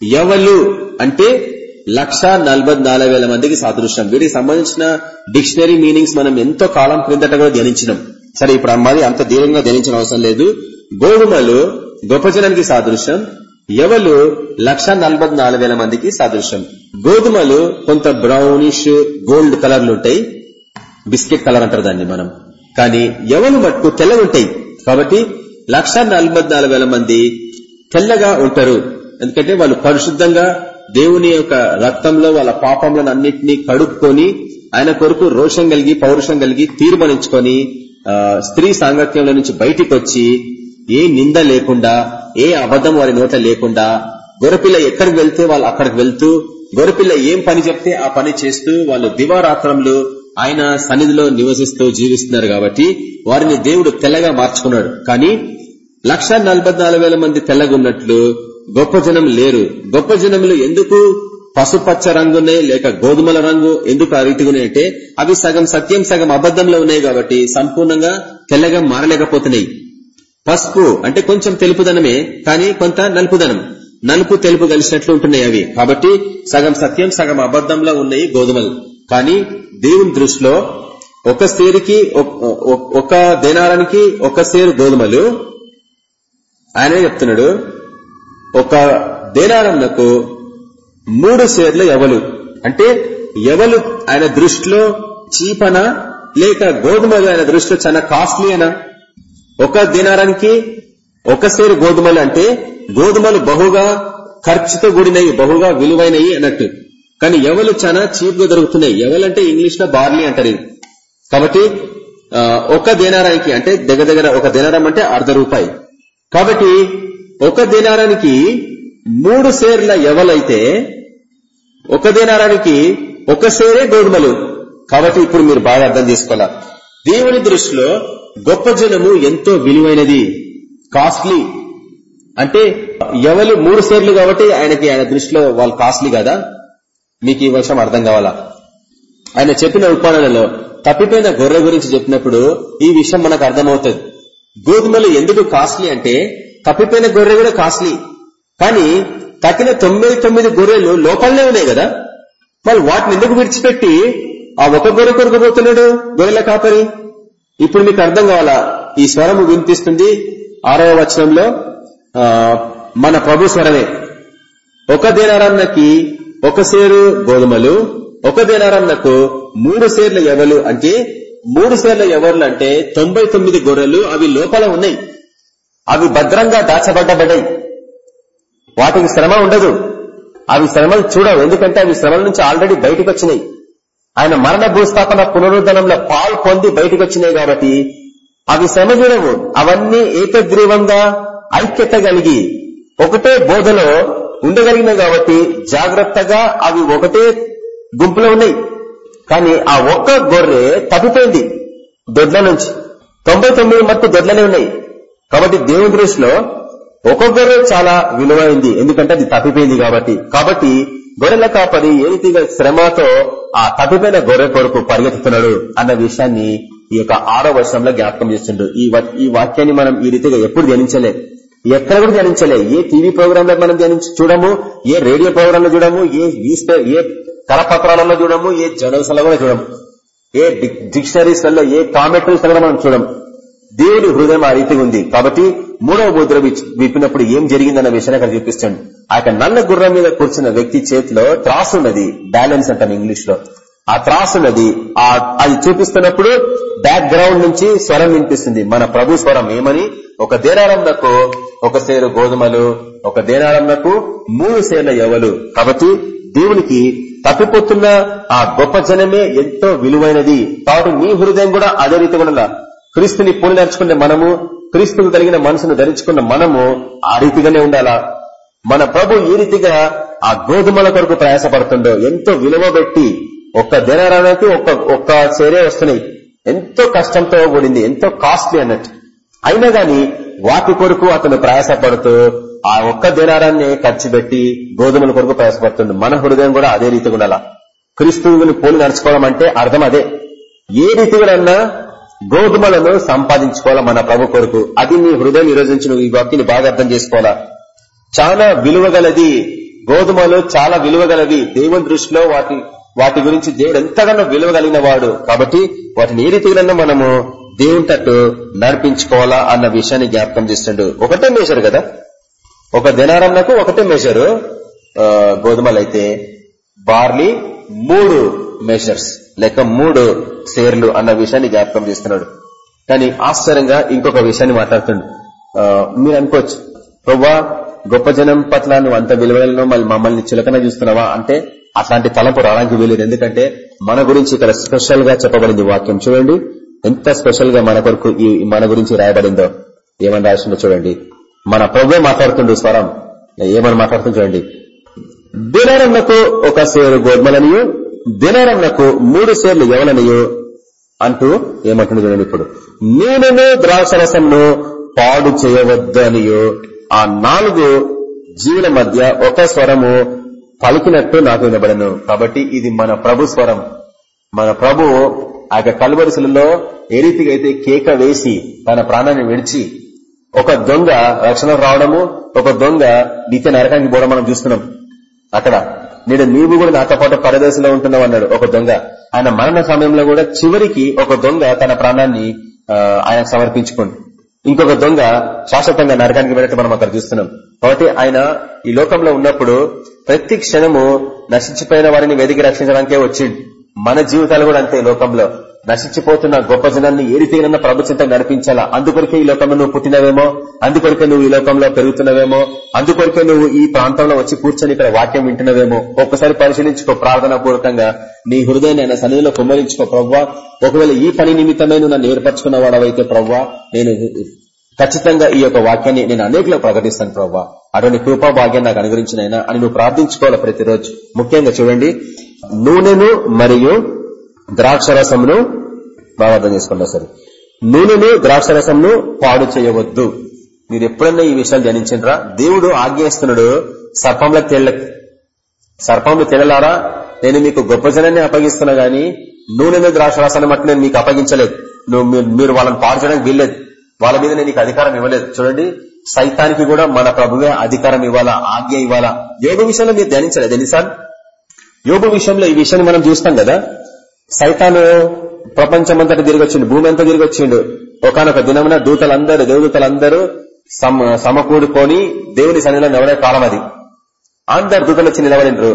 ఎవలు అంటే లక్ష మందికి సాదృశ్యం. వీటికి సంబంధించిన డిక్షనరీ మీనింగ్స్ మనం ఎంతో కాలం క్రిందట కూడా ధ్యానించినాం. సరే ఇప్పుడు అమ్మాది అంత దీర్ఘంగా ధ్యానించిన అవసరం లేదు. గోధుమలు గొప్ప జనానికి సాదృశ్యం. ఎవలు లక్ష మందికి సాదృశ్యం. గోధుమలు కొంత బ్రౌనిష్ గోల్డ్ కలర్లు ఉంటాయి. బిస్కెట్ కలర్ అంటారు దాన్ని మనం. కానీ ఎవరు మట్టుకు తెల్ల ఉంటాయి. కాబట్టి లక్ష మంది తెల్లగా ఉంటారు. ఎందుకంటే వాళ్ళు పరిశుద్ధంగా దేవుని యొక్క రక్తంలో వాళ్ళ పాపములను అన్నింటినీ కడుక్కొని ఆయన కొరకు రోషం కలిగి పౌరుషం కలిగి తీర్మానించుకొని స్త్రీ సాంగత్యంలో నుంచి బయటికి వచ్చి ఏ నింద లేకుండా ఏ అబద్ధం వారి నోట లేకుండా గొరపిల్ల ఎక్కడికి వెళ్తే వాళ్ళు అక్కడికి వెళ్తూ గొరపిల్ల ఏం పని చెప్తే ఆ పని చేస్తూ వాళ్ళు దివారాత్రంలో ఆయన సన్నిధిలో నివసిస్తూ జీవిస్తున్నారు కాబట్టి వారిని దేవుడు తెల్లగా మార్చుకున్నాడు. కానీ లక్ష మంది తెల్లగా ఉన్నట్లు గొప్ప జనం లేరు. గొప్ప జనములు ఎందుకు? పసుపచ్చ రంగున్నాయి లేక గోధుమల రంగు ఎందుకు ఆ రీతిగా అంటే అవి సగం సత్యం సగం అబద్ధంలో ఉన్నాయి కాబట్టి సంపూర్ణంగా తెల్లగా మారలేకపోతున్నాయి. పసుపు అంటే కొంచెం తెలుపుదనమే కానీ కొంత నలుపుదనం. నలుపు తెలుపు కలిసినట్లు ఉంటున్నాయి అవి. కాబట్టి సగం సత్యం సగం అబద్ధంలో ఉన్నాయి గోధుమలు. కానీ దేవుని దృష్టిలో ఒక సేరుకి ఒక దేనారానికి ఒక సేరు గోధుమలు. ఆయనే చెప్తున్నాడు ఒక దేనారంకు మూడు సేర్లు ఎవలు? అంటే ఎవలు ఆయన దృష్టిలో చీపన? లేక గోధుమలు ఆయన దృష్టిలో చాలా కాస్ట్లీ అయినా ఒక దినారానికి ఒక సేరు గోధుమలు అంటే గోధుమలు బహుగా ఖర్చుతో కూడినవి బహుగా విలువైనవి అన్నట్టు. కానీ ఎవలు చాలా చీప్గా దొరుకుతున్నాయి. ఎవలంటే ఇంగ్లీష్లో బార్లీ అంటారు కాబట్టి ఒక దినారానికి అంటే దగ్గర దగ్గర ఒక దినారం అంటే అర్ధ రూపాయి కాబట్టి ఒక దినారానికి మూడు సేర్ల ఎవలైతే ఒక దినారానికి ఒక సేరే గోధుమలు. కాబట్టి ఇప్పుడు మీరు బాగా అర్థం చేసుకోవాలా? దేవుని దృష్టిలో గొప్ప జనము ఎంతో విలువైనది. కాస్ట్లీ. అంటే ఎవరు మూడు సేర్లు కాబట్టి ఆయనకి ఆయన దృష్టిలో వాళ్ళు కాస్ట్లీ కదా? మీకు ఈ విషయం అర్థం కావాలా? ఆయన చెప్పిన ఉపాధులలో తప్పిపోయిన గొర్రె గురించి చెప్పినప్పుడు ఈ విషయం మనకు అర్థమవుతుంది. గోధుమలు ఎందుకు కాస్ట్లీ అంటే తప్పిపోయిన గొర్రె కూడా కాస్ట్లీ. కానీ తక్కిన తొమ్మిది తొమ్మిది గొర్రెలు లోపలనే ఉన్నాయి కదా. మరి వాటిని ఎందుకు విడిచిపెట్టి ఆ ఒక గొర్రె కొరకు పోతున్నాడు గొర్రెల కాపరి? ఇప్పుడు మీకు అర్థం కావాలా? ఈ స్వరము వినిపిస్తుంది ఆరవ వచనంలో మన ప్రభు స్వరమే. ఒక దినారన్నకి ఒక సేరు గోధుమలు ఒక దినారన్నకు మూడు సేర్ల ఎవరు అంటే మూడు సేర్ల ఎవరు అంటే తొంభై గొర్రెలు అవి లోపల ఉన్నాయి. అవి భద్రంగా దాచబడ్డబడ్డాయి. వాటికి శ్రమ ఉండదు. అవి శ్రమలు చూడవు. ఎందుకంటే అవి శ్రమల నుంచి ఆల్రెడీ బయటకు వచ్చినాయి ఆయన మరణ భూస్థాపన పునరుద్ధరణంలో పాలు పొంది బయటకు వచ్చినాయి కాబట్టి అవి శ్రమ చూడవు. అవన్నీ ఏకగ్రీవంగా ఐక్యత కలిగి ఒకటే బోధలో ఉండగలిగినాయి కాబట్టి జాగ్రత్తగా అవి ఒకటే గుంపులో ఉన్నాయి. కానీ ఆ ఒక్క గొర్రె తప్పిపోయింది. దొడ్ల నుంచి. తొంభై తొమ్మిది మట్టు దొడ్లనే ఉన్నాయి. కాబట్టి దేవుని దృష్టిలో ఒక్కొక్కరు చాలా విలువైంది. ఎందుకంటే అది తప్పిపోయింది కాబట్టి. కాబట్టి గొర్రెల కాపరి ఏ రీతిగా శ్రమతో ఆ తప్పిపోయిన గొర్రె కొరకు పరిగెత్తుతున్నాడు అన్న విషయాన్ని ఈ యొక్క ఆరో వర్షంలో జ్ఞాపకం చేస్తుండ్రు ఈ ఈ వాక్యాన్ని మనం ఈ రీతిగా ఎప్పుడు ధ్యానించలే. ఎక్కడ కూడా ధ్యానించలే. ఏ టీవీ ప్రోగ్రామ్లో మనం ధ్యానించి చూడము ఏ రేడియో ప్రోగ్రామ్లో చూడము ఏ ఏ కరపత్రాలలో చూడము ఏ జర్నల్స్లో కూడా చూడము. ఏ డిక్షనరీస్లలో ఏ కామెంటరీస్లో మనం చూడము. దేవుడి హృదయం ఆ రీతిగా ఉంది. కాబట్టి మూడవ ముద్ర విప్పినప్పుడు ఏం జరిగిందన్న విషయాన్ని అక్కడ చూపిస్తాడు. ఆ నల్ల గుర్రం మీద కూర్చున్న వ్యక్తి చేతిలో త్రాసు ఉన్నది. బ్యాలెన్స్ అంటాను ఇంగ్లీష్లో ఆ త్రాసు ఉన్నది. అది చూపిస్తున్నప్పుడు బ్యాక్ గ్రౌండ్ నుంచి స్వరం వినిపిస్తుంది. మన ప్రభు స్వరం ఏమని? ఒక దేనారంలకు ఒక సేరు గోధుమలు ఒక దేనారంలకు మూడు సేర్ల ఎవలు కాబట్టి దేవునికి తప్పిపోతున్న ఆ గొప్ప జనమే ఎంతో విలువైనది. కాబట్టి మీ హృదయం కూడా అదే రీతి కూడా క్రీస్తుని పూలు మనము క్రీస్తుకు కలిగిన మనసును ధరించుకున్న మనము ఆ రీతిగానే ఉండాలా? మన ప్రభు ఏ రీతిగా ఆ గోధుమల కొరకు ప్రయాసపడుతుండో ఎంతో విలువ పెట్టి ఒక్క దినరానికి ఒక్క ఒక్క చేరే వస్తున్నాయి. ఎంతో కష్టంతో కూడింది ఎంతో కాస్ట్లీ అన్నట్టు. అయినా గాని వాటి కొరకు అతను ప్రయాసపడుతూ ఆ ఒక్క దినారాన్ని ఖర్చు పెట్టి గోధుమల కొరకు ప్రయాసపడుతుంది మన హృదయం కూడా అదే రీతిగా ఉండాలా? క్రీస్తువుని పోలి నడుచుకోవడం అంటే అర్థం అదే. ఏ రీతిగా గోధుమలను సంపాదించుకోవాలా మన ప్రభు కొరకు? అది నీ హృదయం ఈ రోజు నుంచి నువ్వు ఈ వాక్యని బాగా అర్థం చేసుకోవాలా? చాలా విలువగలది గోధుమలు చాలా విలువగలవి దేవుని దృష్టిలో వాటి వాటి గురించి దేవుడు ఎంతగానో విలువగలిగిన వాడు. కాబట్టి వాటిని ఏ రీతిగా మనము దేవుని తట్టు నడిపించుకోవాలా అన్న విషయాన్ని జ్ఞాపకం చేస్తుండడు ఒకటే మేషర్ కదా? ఒక దినారంకు ఒకటే మేషరు అయితే బార్లీ మూడు మేషర్స్ లేక మూడు సేర్లు అన్న విషయాన్ని జ్ఞాపకం చేస్తున్నాడు. కానీ ఆశ్చర్యంగా ఇంకొక విషయాన్ని మాట్లాడుతుండు. మీరు అనుకోవచ్చు ప్రవ్వా గొప్ప జనం పట్ల నువ్వు అంత విలువలను మళ్ళీ మమ్మల్ని చులకన చూస్తున్నావా? అంటే అట్లాంటి తలపు రావడానికి వీలేదు ఎందుకంటే మన గురించి ఇక్కడ స్పెషల్గా చెప్పబడింది వాక్యం. చూడండి ఎంత స్పెషల్గా మన కొరకు ఈ మన గురించి రాయబడిందో. ఏమని రాసిందో చూడండి. మన ప్రభు మాట్లాడుతుండు స్వరం. ఏమని మాట్లాడుతుంది చూడండి. దినారంలకు ఒక సేరు గోధుమలనియు దినారంలకు మూడు సేర్లు ఎవలనియో అంటూ ఏమంటుంది చూడండి ఇప్పుడు. నేనను ద్రాక్షరసంను పాడు చేయవద్దనియో. ఆ నాలుగు జీవుల మధ్య ఒక స్వరము పలికినట్టు నాకు వినబడను. కాబట్టి ఇది మన ప్రభు స్వరం. మన ప్రభు ఆ యొక్క కలువరుసలలో ఏ రీతిగా అయితే కేక వేసి తన ప్రాణాన్ని విడిచి ఒక దొంగ రక్షణ రావడము ఒక దొంగ నిత్య నరకానికి పోవడం మనం చూస్తున్నాం. అక్కడ నేను నీవు కూడా నాతో పాటు పరదేశంలో ఉంటున్నావు అన్నాడు ఒక దొంగ. ఆయన మరణ సమయంలో కూడా చివరికి ఒక దొంగ తన ప్రాణాన్ని ఆయన సమర్పించుకోండి ఇంకొక దొంగ శాశ్వతంగా నరకానికి వెళ్ళట్టు మనం అక్కడ చూస్తున్నాం. కాబట్టి ఆయన ఈ లోకంలో ఉన్నప్పుడు ప్రతి క్షణము నశించిపోయిన వారిని వెదికి రక్షించడానికే వచ్చింది మన జీవితాలు కూడా అంతే లోకంలో. నశించిపోతున్న గొప్ప జనాన్ని ఏ రీతిగా ప్రభుత్వంతో నడిపించాలా? అందుకొరికే ఈ లోకంలో నువ్వు పుట్టినవేమో? అందుకొరికే నువ్వు ఈ లోకంలో పెరుగుతున్నవేమో? అందుకొరికే నువ్వు ఈ ప్రాంతంలో వచ్చి కూర్చొని ఇక్కడ వాక్యం వింటున్నవేమో? ఒక్కసారి పరిశీలించుకో ప్రార్థనా పూర్వకంగా నీ హృదయాన్ని సన్నిధిలో కుమ్మరించుకో ప్రవ్వా. ఒకవేళ ఈ పని నిమిత్తమే నువ్వు నన్ను ఏర్పరచుకున్న వాడవైతే ప్రవ్వా నేను ఖచ్చితంగా ఈ యొక్క వాక్యాన్ని నేను అనేకలో ప్రకటిస్తాను ప్రవ్వా. అటువంటి కృపా భాగ్యం నాకు అనుగ్రహించినైనా అని నువ్వు ప్రార్థించుకోవాలి ప్రతిరోజు? ముఖ్యంగా చూడండి. నూనెను మరియు ద్రాక్షరసమును బాగా అర్థం చేసుకోండి సరే నూనెను ద్రాక్షరసమును పాడు చేయవద్దు. మీరు ఎప్పుడన్నా ఈ విషయాలు ధ్యానించరా దేవుడు ఆజ్ఞేస్తున్నాడు సర్పంల తెల్ల సర్పంలు తెల్లలారా నేను మీకు గొప్ప జనాన్ని అప్పగిస్తున్నా గాని నూనెను ద్రాక్షరసాన్ని మట్టి నేను మీకు అప్పగించలేదు. నువ్వు మీరు వాళ్ళని పాడు చేయడానికి వీల్లేదు. వాళ్ళ మీద నేను నీకు అధికారం ఇవ్వలేదు. చూడండి సైతానికి కూడా మన ప్రభువే అధికారం ఇవ్వాలా ఆజ్ఞ ఇవ్వాలా? యోగ విషయంలో మీరు ధ్యానించలేదు. ఎన్నిసార్లు? యోగ విషయంలో ఈ విషయాన్ని మనం చూస్తాం కదా సైతాను ప్రపంచమంతటా తిరిగి వచ్చిండు భూమి అంతా తిరిగి వచ్చిండు ఒకనొక దినమున దూతలందరూ దేవదూతలందరూ సమకూడుకొని దేవుని సన్నిధిలో నిలబడే కాలం అది. అందరు దూతలు వచ్చి నిలబడిండ్రు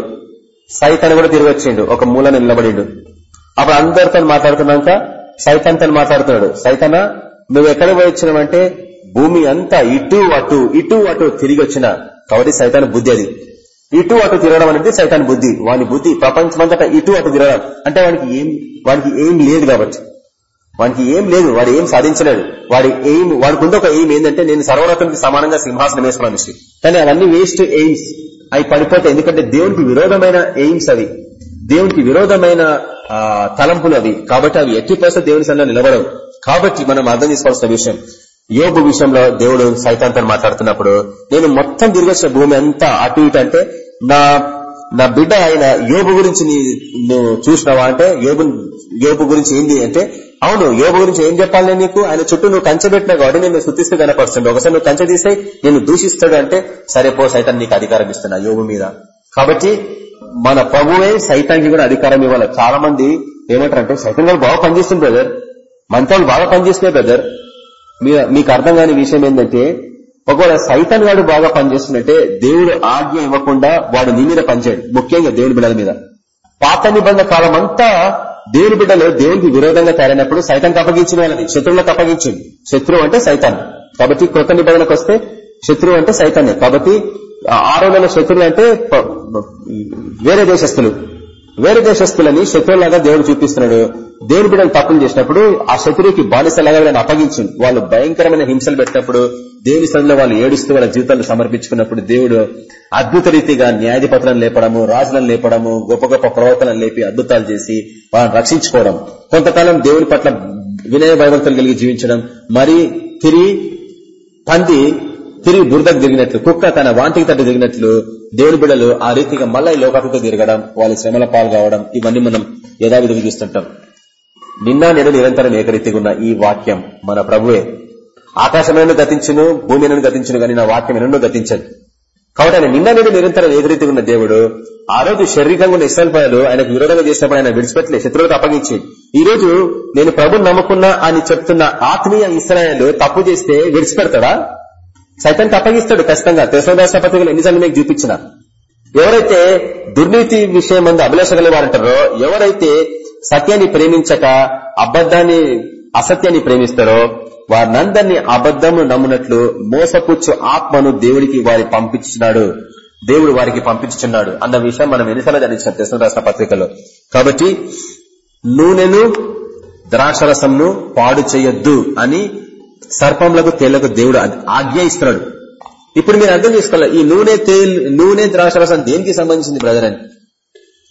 సైతాన్ని కూడా తిరిగి వచ్చిండు ఒక మూలన నిలబడిండు. అప్పుడు అందరితో మాట్లాడుతున్నాక సైతాన్తో మాట్లాడుతున్నాడు. సైతన నువ్వు ఎక్కడ పోయి వచ్చినావంటే భూమి అంతా ఇటు అటు ఇటు అటు తిరిగి వచ్చిన కాబట్టి సైతాన్ బుద్ధి అది. ఇటు అటు తిరగడం అనేది సైతాన్ బుద్ధి. వాని బుద్ధి ప్రపంచమంతటా ఇటు అటు తిరగడం. అంటే వానికి ఏం వానికి ఏం లేదు కాబట్టి. వానికి ఏం లేదు వాడు ఏం సాధించలేడు. వాడి ఎయిమ్ వాడికి ఉంది ఒక ఎయిమ్ ఏంటంటే నేను సర్వరత్నకి సమానంగా సింహాసనం వేసుకోవాలి కానీ అవన్నీ వేస్ట్ ఎయిమ్స్. అవి పడిపోతాయి. ఎందుకంటే దేవునికి విరోధమైన ఎయిమ్స్ అవి. దేవునికి విరోధమైన తలంపులు అవి. కాబట్టి అవి ఎట్టి పరిస్థితి దేవుని సన్న నిలబడవు. కాబట్టి మనం అర్థం చేసుకోవాల్సిన విషయం. యోగు విషయంలో దేవుడు సైతాంతం మాట్లాడుతున్నప్పుడు నేను మొత్తం తిరిగొచ్చిన భూమి అంతా అటు ఇటు అంటే నా నా బిడ్డ ఆయన యోగు గురించి నువ్వు చూసినావా అంటే యోగు యోగు గురించి ఏంది అంటే అవును యోగ గురించి ఏం చెప్పాలి నేను నీకు? ఆయన చుట్టూ నువ్వు కంచెబెట్టినా కాబట్టి నేను శుద్ధిస్తూ కనపరుస్తుంది ఒకసారి నువ్వు కంచె తీసే నేను దూషిస్తాడు అంటే సరే పో సైతం నీకు అధికారం ఇస్తున్నా యోగు మీద. కాబట్టి మన ప్రభువే సైతానికి కూడా అధికారం ఇవ్వాలి. చాలా మంది ఏమంటారు అంటే సైతం వాళ్ళు బాగా పనిచేస్తుంది బ్రదర్. మంత్రాలు బాగా పనిచేస్తున్నాయి బ్రదర్. మీకు అర్థం కాని విషయం ఏంటంటే ఒకవేళ సైతాన్ వాడు బాగా పనిచేస్తున్నట్టే దేవుడు ఆజ్ఞ ఇవ్వకుండా వాడు నీ మీద పనిచేయడు. ముఖ్యంగా దేవుడి బిడ్డల మీద. పాత నిబంధన కాలం అంతా దేవుని బిడ్డలు దేవునికి విరోధంగా తయారైనప్పుడు సైతానికి అప్పగించిన వాళ్ళని. శత్రువులకు అప్పగించింది. శత్రువు అంటే సైతాన్. కాబట్టి కొత్త నిబంధనకు వస్తే శత్రువు అంటే సైతాన్నే కాబట్టి ఆరోగ్య శత్రువులు అంటే వేరే దేశస్తులు వేరే దేశస్తులని శత్రువులాగా దేవుడు చూపిస్తున్నాడు. దేవుని బిడ్డలు తప్పులు చేసినప్పుడు ఆ శత్రువుకి బానిసలాగా వాళ్ళని అప్పగించింది. వాళ్ళు భయంకరమైన హింసలు పెట్టినప్పుడు దేవుని స్థలంలో వాళ్ళు ఏడుస్తూ వాళ్ళ జీవితాలు సమర్పించుకున్నప్పుడు దేవుడు అద్భుత రీతిగా న్యాయాధిపతులను లేపడము రాజులను లేపడము గొప్ప గొప్ప ప్రవర్తనలు లేపి అద్భుతాలు చేసి వాళ్ళని రక్షించుకోవడం. కొంతకాలం దేవుని పట్ల వినయ భయవంతులు కలిగి జీవించడం. మరి తిరిగి పంది తిరిగి బురదకు తిరిగినట్లు కుక్క తన వాంటికి తట్టు తిరిగినట్లు దేవుని బిడ్డలు ఆ రీతిగా మళ్ళీ లోకాలతో తిరగడం వాళ్ళ శ్రమల పాలు కావడం ఇవన్నీ మనం యథావిధిగా చూస్తుంటాం. నిన్న నేను నిరంతరం ఏకరీతిగా ఉన్న ఈ వాక్యం మన ప్రభువే. ఆకాశమైన గతించును భూమిని గతించును కానీ నా వాక్యం ఎన్నో గతించదు. కాబట్టి ఆయన నిన్న నేను నిరంతరం ఏకరీతిగా ఉన్న దేవుడు ఆ రోజు శారీరకంగా ఉన్న ఇస్రాయల్ ఆయనకు విరోధంగా చేసినప్పుడు ఆయన విడిచిపెట్టలే శత్రువులకు అప్పగించి ఈ రోజు నేను ప్రభు నమ్ముకున్నా అని చెప్తున్న ఆత్మీయ ఇస్రాయలు తప్పు చేస్తే విడిచిపెడతాడా? సైతానికి అప్పగిస్తాడు ఖచ్చితంగా. తెసోదాస పత్రికలు ఎన్నిసార్లు మీకు చూపించిన. ఎవరైతే దుర్నీతి విషయం మంది అభిలాష వారంటారో ఎవరైతే సత్యాన్ని ప్రేమించక అబద్దాన్ని అసత్యాన్ని ప్రేమిస్తారో వారినందరినీ అబద్దము నమ్మునట్లు మోసపుచ్చు ఆత్మను దేవుడికి వారి పంపించినాడు. దేవుడు వారికి పంపించున్నాడు అన్న విషయం మనం ఎన్నిసార్లు ధ్యానించాం తెలుసు రాసిన పత్రికలో. కాబట్టి నూనెను ద్రాక్షరసంను పాడు చేయొద్దు అని సర్పంలకు తేళ్ళకు దేవుడు ఆజ్ఞ ఇస్తున్నాడు. ఇప్పుడు మీరు అర్థం చేసుకోవాలి ఈ నూనె తేల్ నూనె ద్రాక్షరసం దేనికి సంబంధించింది బ్రదర్ అని?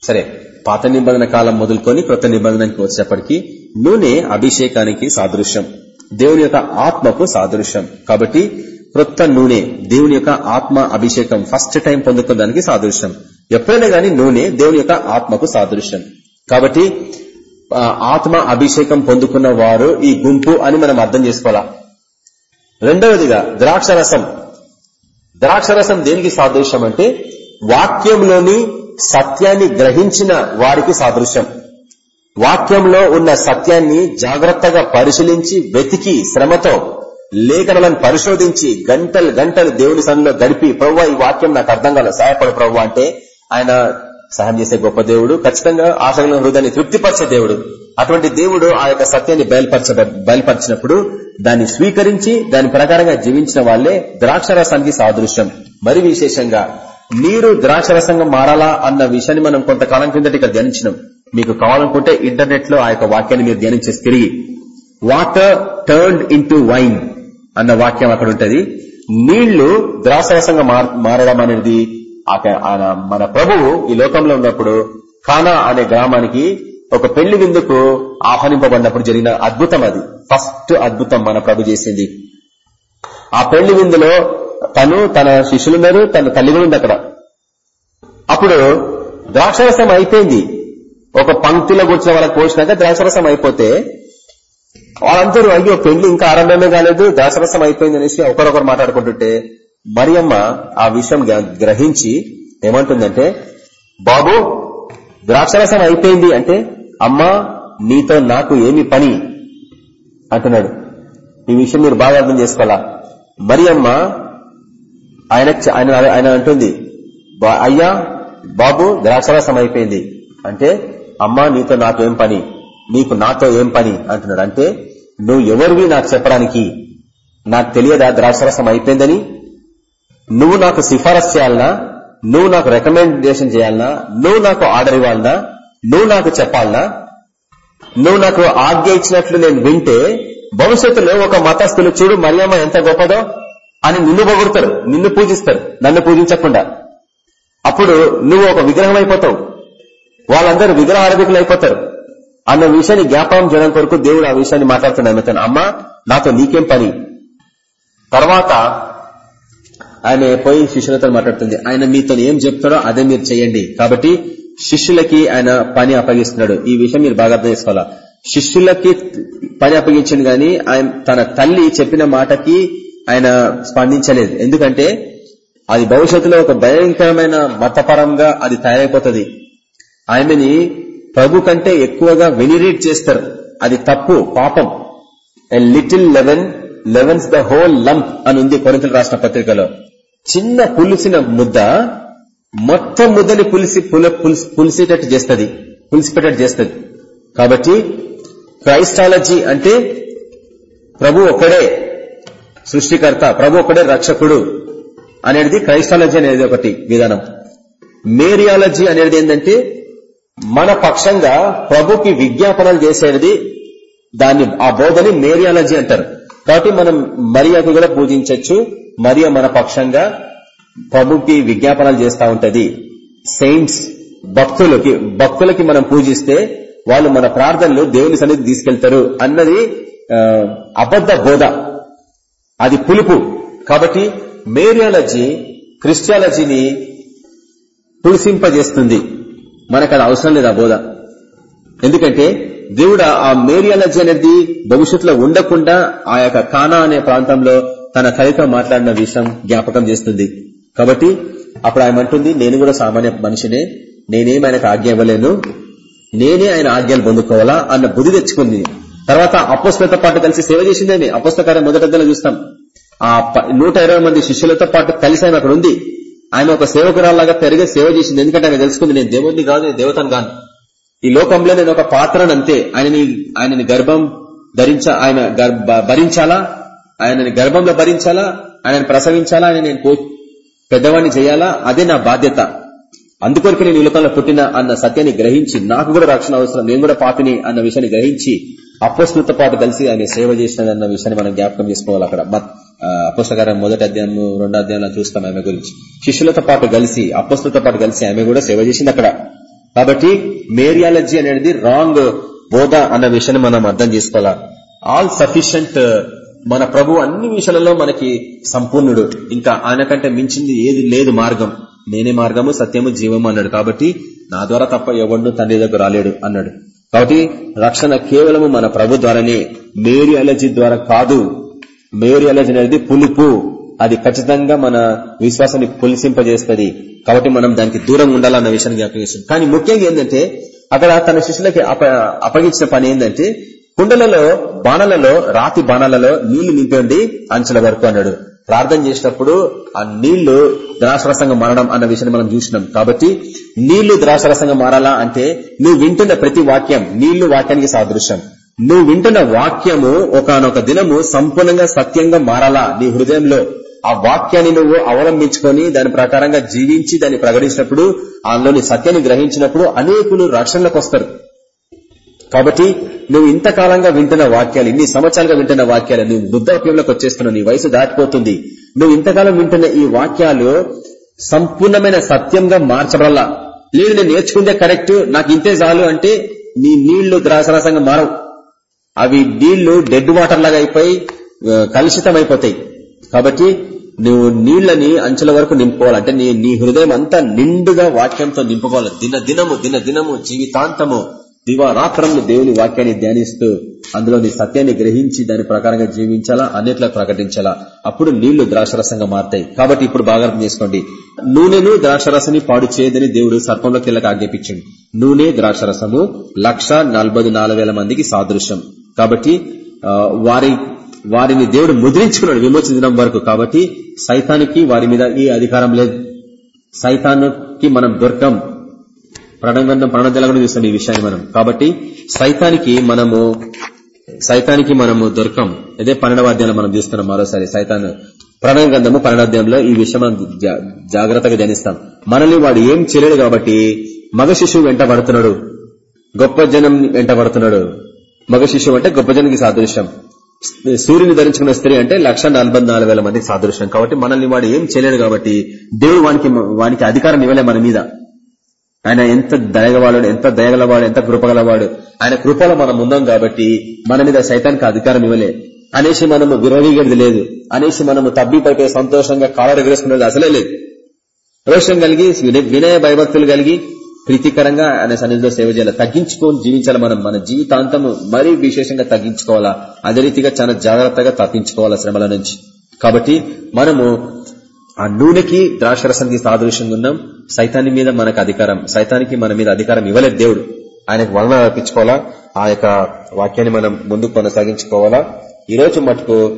సరే పాత నిబంధన కాలం మొదలుకొని కొత్త నిబంధనకి వచ్చేప్పటికీ నూనె అభిషేకానికి సాదృశ్యం. దేవుని యొక్క ఆత్మకు సాదృశ్యం. కాబట్టి క్రొత్త నూనె దేవుని యొక్క ఆత్మ అభిషేకం ఫస్ట్ టైం పొందుకోవడానికి సాదృశ్యం. ఎప్పుడైనా గానీ నూనె దేవుని యొక్క ఆత్మకు సాదృశ్యం. కాబట్టి ఆత్మ అభిషేకం పొందుకున్న వారు ఈ గుంపు అని మనం అర్థం చేసుకోవాలా? రెండవదిగా ద్రాక్షరసం. ద్రాక్షరసం దేనికి సాదృశ్యం అంటే వాక్యంలోని సత్యాన్ని గ్రహించిన వారికి సాదృశ్యం. వాక్యంలో ఉన్న సత్యాన్ని జాగ్రత్తగా పరిశీలించి వెతికి శ్రమతో లేఖనలను పరిశోధించి గంటలు గంటలు దేవుని సన్నిలో గడిపి ప్రవ్వా ఈ వాక్యం నాకు అర్థం కాల. సహాయపడు ప్రవ్వా అంటే ఆయన సహాయం చేసే గొప్ప దేవుడు ఖచ్చితంగా ఆశలను హృదయాన్ని తృప్తిపరిచే దేవుడు. అటువంటి దేవుడు ఆ యొక్క సత్యాన్ని బయలుపరచ బయలుపరిచినప్పుడు దాన్ని స్వీకరించి దాని ప్రకారంగా జీవించిన వాళ్ళే ద్రాక్షరసానికి సాదృశ్యం. మరి విశేషంగా నీరు ద్రాక్షరసంగా మారాలా అన్న విషయాన్ని మనం కొంతకాలం కిందట ఇక్కడ ధ్యానించినాం. మీకు కావాలనుకుంటే ఇంటర్నెట్లో ఆ యొక్క వాక్యాన్ని మీరు ధ్యానించేసి తిరిగి. వాటర్ టర్న్డ్ ఇన్ వైన్ అన్న వాక్యం అక్కడ ఉంటది. నీళ్ళు ద్రాక్షరసంగా మారడం అనేది మన ప్రభువు ఈ లోకంలో ఉన్నప్పుడు ఖానా అనే గ్రామానికి ఒక పెళ్ళి విందుకు ఆహ్వానింపబడినప్పుడు జరిగిన అద్భుతం అది. ఫస్ట్ అద్భుతం మన ప్రభు చేసింది. ఆ పెళ్ళి విందులో తను తన శిష్యులున్నారు తన తల్లి కూడా ఉంది అక్కడ. అప్పుడు ద్రాక్షరసం అయిపోయింది. ఒక పంక్తిలో కూర్చున్న వాళ్ళకి పోసినాక ద్రాక్షరసం అయిపోతే వాళ్ళందరూ అయ్యో పెళ్ళి ఇంకా ఆరంభమే కాలేదు ద్రాక్షరసం అయిపోయింది అనేసి ఒకరొకరు మాట్లాడుకుంటుంటే మరియమ్మ ఆ విషయం గ్రహించి ఏమంటుందంటే బాబు ద్రాక్షరసం అయిపోయింది అంటే అమ్మా నీతో నాకు ఏమి పని? అంటున్నాడు. ఈ విషయం మీరు బాగా అర్థం చేసుకోవాలా? మరియమ్మ ఆయన ఆయన ఆయన అంటుంది అయ్యా బాబు ద్రాక్షరసం అయిపోయింది. అంటే అమ్మా నీతో నాకు ఏం పని? నీకు నాతో ఏం పని? అంటున్నాడు. అంటే నువ్వు ఎవరివి నాకు చెప్పడానికి? నాకు తెలియదా ద్రాక్షరసం అయిపోయిందని? నువ్వు నాకు సిఫారసు చేయాలనా? నువ్వు నాకు రికమెండేషన్ చేయాలనా? నువ్వు నాకు ఆర్డర్ ఇవ్వాలనా? నువ్వు నాకు చెప్పాలనా? నువ్వు నాకు ఆజ్ఞ ఇచ్చినట్లు నేను వింటే భవిష్యత్తులో ఒక మతస్థులు చూడు మరియమ్మ ఎంత గొప్పదో అని నిన్ను పొగుడతారు నిన్ను పూజిస్తారు నన్ను పూజించకుండా. అప్పుడు నువ్వు ఒక విగ్రహం అయిపోతావు వాళ్ళందరూ విగ్రహారధికులు అయిపోతారు. అన్న విషయాన్ని జ్ఞాపకం చేయడం కొరకు దేవుడు ఆ విషయాన్ని మాట్లాడుతున్నాడు. అమ్మ నాతో నీకేం పని? తర్వాత ఆయన పోయి శిష్యులతో మాట్లాడుతుంది. ఆయన మీతో ఏం చెప్తాడో అదే మీరు చేయండి. కాబట్టి శిష్యులకి ఆయన పని అప్పగిస్తున్నాడు. ఈ విషయం మీరు బాగా అర్థం చేసుకోవాలా? శిష్యులకి పని అప్పగించండి గాని ఆయన తన తల్లి చెప్పిన మాటకి ఆయన స్పందించలేదు. ఎందుకంటే అది భవిష్యత్తులో ఒక భయంకరమైన మతపరంగా అది తయారైపోతుంది. ఆమెని ప్రభు కంటే ఎక్కువగా వెనిరేట్ చేస్తారు. అది తప్పు పాపం. A little leaven leavens the whole lump అని ఉంది కొరింతలు రాసిన పత్రికలో. చిన్న పులిసిన ముద్ద మొత్తం ముద్దని పులిసి పులిసేటట్టు చేస్తుంది. పులిసిపెట్టట్టు చేస్తుంది. కాబట్టి క్రైస్టాలజీ అంటే ప్రభు ఒక్కడే సృష్టికర్త ప్రభు ఒక్కడే రక్షకుడు అనేది క్రైస్టాలజీ అనేది ఒకటి విధానం. మేరియాలజీ అనేది ఏంటంటే మన పక్షంగా ప్రభుకి విజ్ఞాపనలు చేసేది దాన్ని ఆ బోధని మేరియాలజీ అంటారు. కాబట్టి మనం మరియకు కూడా పూజించవచ్చు మరియ మన పక్షంగా ప్రభుకి విజ్ఞాపనలు చేస్తూ ఉంటది. సెయింట్స్ భక్తులకి భక్తులకి మనం పూజిస్తే వాళ్ళు మన ప్రార్థనలు దేవుని సన్నిధి తీసుకెళ్తారు అన్నది అబద్ధ బోధ. అది పులుపు. కాబట్టి మేరియాలజీ క్రిస్టియాలజీని పులిసింపజేస్తుంది మనకు అది అవసరం లేదు ఆ బోధ? ఎందుకంటే దేవుడు ఆ మేరియాలజీ అనేది భవిష్యత్తులో ఉండకుండా ఆ యొక్క కానా అనే ప్రాంతంలో తన తల్లితో మాట్లాడిన విషయం జ్ఞాపకం చేస్తుంది. కాబట్టి అప్పుడు ఆయన అంటుంది నేను కూడా సామాన్య మనిషినే. నేనేం ఆయనకు ఆజ్ఞ ఇవ్వలేను. నేనే ఆయన ఆజ్ఞలు పొందుకోవాలా? అన్న బుద్ధి తెచ్చుకుంది. తర్వాత అపోస్తలతో పాటు కలిసి సేవ చేసిందని అపోస్తకారం మొదటి చూస్తాం. ఆ నూట మంది శిష్యులతో పాటు కలిసి ఆయన అక్కడ ఉంది ఆయన ఒక సేవకురాల్లాగా పెరిగే సేవ చేసింది. ఎందుకంటే ఆయన తెలుసుకుంది నేను దేవుడిని కాదు దేవతను కాను. ఈ లోకంలో నేను ఒక పాత్రను అంతే. ఆయనని ఆయనని గర్భం ధరించ ఆయన భరించాలా? ఆయనని గర్భంలో భరించాలా? ఆయనని ప్రసవించాలా? ఆయన నేను పెద్దవాడిని చేయాలా? అదే నా బాధ్యత. అందుకొరకు నేను ఈ లోకంలో పుట్టిన అన్న సత్యాన్ని గ్రహించి నాకు కూడా రక్షణ అవసరం. నేను కూడా పాపిని అన్న విషయాన్ని గ్రహించి అపోస్తులతో పాటు కలిసి ఆయన సేవ చేసినదన్న విషయాన్ని మనం జ్ఞాపకం చేసుకోవాలి అక్కడ. అపోస్తకారం మొదటి అధ్యాయం రెండో అధ్యాయంలో చూస్తాం ఆమె గురించి. శిష్యులతో పాటు కలిసి అపోస్తులతో పాటు కలిసి ఆమె కూడా సేవ చేసింది అక్కడ. కాబట్టి మేరియాలజీ అనేది రాంగ్ బోధ అన్న విషయాన్ని మనం అర్థం చేసుకోవాలా? ఆల్ సఫిషియంట్ మన ప్రభు అన్ని విషయాలలో మనకి సంపూర్ణుడు. ఇంకా ఆయన కంటే మించింది ఏది లేదు మార్గం. నేనే మార్గము సత్యము జీవము అన్నాడు. కాబట్టి నా ద్వారా తప్ప ఎవడు తండ్రి దగ్గర రాలేడు అన్నాడు. కాబట్టి రక్షణ కేవలము మన ప్రభు ద్వారానే. అలర్జీ ద్వారా కాదు. మేరియాలజీ అనేది పులుపు. అది ఖచ్చితంగా మన విశ్వాసాన్ని పులిసింపజేస్తుంది. కాబట్టి మనం దానికి దూరంగా ఉండాలన్న విషయాన్ని జ్ఞాపకం కానీ ముఖ్యంగా ఏంటంటే అక్కడ తన శిష్యులకి అప్పగించిన పని ఏంటంటే కుండలలో బాణలలో రాతి బాణాలలో నీళ్ళు నింపండి అంచెల వరకు అన్నాడు. ప్రార్థన చేసినప్పుడు ఆ నీళ్ళు ద్రాక్షరసంగా మారడం అన్న విషయాన్ని మనం చూసినాం. కాబట్టి నీళ్ళు ద్రాక్షరసంగా మారాలా అంటే నువ్వు వింటున్న ప్రతి వాక్యం నీళ్ళు వాక్యానికి సాదృశ్యం. నువ్వు వింటున్న వాక్యము ఒకనొక దినము సంపూర్ణంగా సత్యంగా మారాలా నీ హృదయంలో? ఆ వాక్యాన్ని నువ్వు అవలంబించుకొని దాని ప్రకారంగా జీవించి దాన్ని ప్రకటించినప్పుడు అందులోని సత్యాన్ని గ్రహించినప్పుడు అనేకులు రక్షణలకు వస్తారు. కాబట్టి నువ్వు ఇంతకాలంగా వింటున్న వాక్యాలు ఇన్ని సంవత్సరాలుగా వింటున్న వాక్యాలు నువ్వు వృద్ధాప్యంలోకి వచ్చేస్తున్నావు నీ వయసు దాటిపోతుంది. నువ్వు ఇంతకాలం వింటున్న ఈ వాక్యాలు సంపూర్ణమైన సత్యంగా మార్చబడాల? లేదు నేను నేర్చుకుంటే కరెక్ట్ నాకు ఇంతే చాలు అంటే నీ నీళ్ళు ద్రాసరాసంగా మారవు. అవి నీళ్ళు డెడ్ వాటర్ లాగా అయిపోయి కలుషితం అయిపోతాయి కాబట్టి నువ్వు నీళ్ళని అంచెల వరకు నింపుకోవాలంటే నీ నీ హృదయం అంతా నిండుగా వాక్యంతో నింపుకోవాలి. దిన దినము దిన దినము జీవితాంతము. దివారాత్రములు దేవుని వాక్యాన్ని ధ్యానిస్తూ అందులో నీ సత్యాన్ని గ్రహించి దాని ప్రకారంగా జీవించాలా? అన్నిట్లో ప్రకటించాలా? అప్పుడు నీళ్ళు ద్రాక్షరసంగా మారుతాయి. కాబట్టి ఇప్పుడు బాగా అర్థం చేసుకోండి. నూనెను ద్రాక్షరసని పాడు చేయదని దేవుడు సర్పంలో కిల్లక ఆజ్ఞాపించండి. నూనె ద్రాక్షరసము లక్ష మందికి సాదృశ్యం. కాబట్టి వారి వారిని దేవుడు ముద్రించుకున్నాడు విమోచించడం వరకు. కాబట్టి సైతానికి వారి మీద ఈ అధికారం లేదు. సైతానికి మనం దొరకం. ప్రణగంధం ప్రణదెలగడం చూస్తాం ఈ విషయాన్ని మనం. కాబట్టి సైతానికి మనము సైతానికి మనము దొరకం. అదే పన్నెండవ అధ్యాయంలో మనం చూస్తున్నాం మరోసారి. సైతాన్ ప్రణగంధము పన్నెండాధ్యాయంలో ఈ విషయం మనం జాగ్రత్తగా ధ్యానిస్తాం. మనల్ని వాడు ఏం చేయలేడు కాబట్టి మగ శిశువు వెంట పడుతున్నాడు. గొప్ప జనం వెంట పడుతున్నాడు. మగ శిశువు అంటే గొప్ప జనానికి సాదృశ్యం. సూర్యుని ధరించుకున్న స్త్రీ అంటే లక్ష మందికి సాదృశ్యం. కాబట్టి మనల్ని వాడు ఏం చేయలేడు కాబట్టి దేవుడు వానికి వానికి అధికారం ఇవ్వలే మన మీద. ఆయన ఎంత దయగలవాడు ఎంత దయగలవాడు ఎంత కృపగలవాడు. ఆయన కృపలో మనం ఉందాం కాబట్టి మన మీద సైతానికి అధికారం ఇవ్వలే. అనేసి మనము విరవీగేది లేదు. అనేసి మనము తబ్బిపైపోయి సంతోషంగా కాలర్ ఎగరేసుకునేది అసలే లేదు. రోషం కలిగి వినయ భయభక్తులు కలిగి ప్రీతికరంగా ఆయన సన్నిధిలో సేవ చేయాలి. తగ్గించుకొని జీవించాలి మనం. మన జీవితాంతము మరీ విశేషంగా తగ్గించుకోవాలా? అదే రీతిగా చాలా జాగ్రత్తగా తప్పించుకోవాలా శ్రమల నుంచి. కాబట్టి మనము ఆ నూనెకి ద్రాక్షరసానికి సాదృశ్యంగా ఉన్నాం. సైతాన్ని మీద మనకు అధికారం సైతానికి మన మీద అధికారం ఇవ్వలేదు దేవుడు. ఆయనకు వలన అర్పించుకోవాలా? ఆ యొక్క వాక్యాన్ని మనం ముందుకు కొనసాగించుకోవాలా? ఈ రోజు మటుకు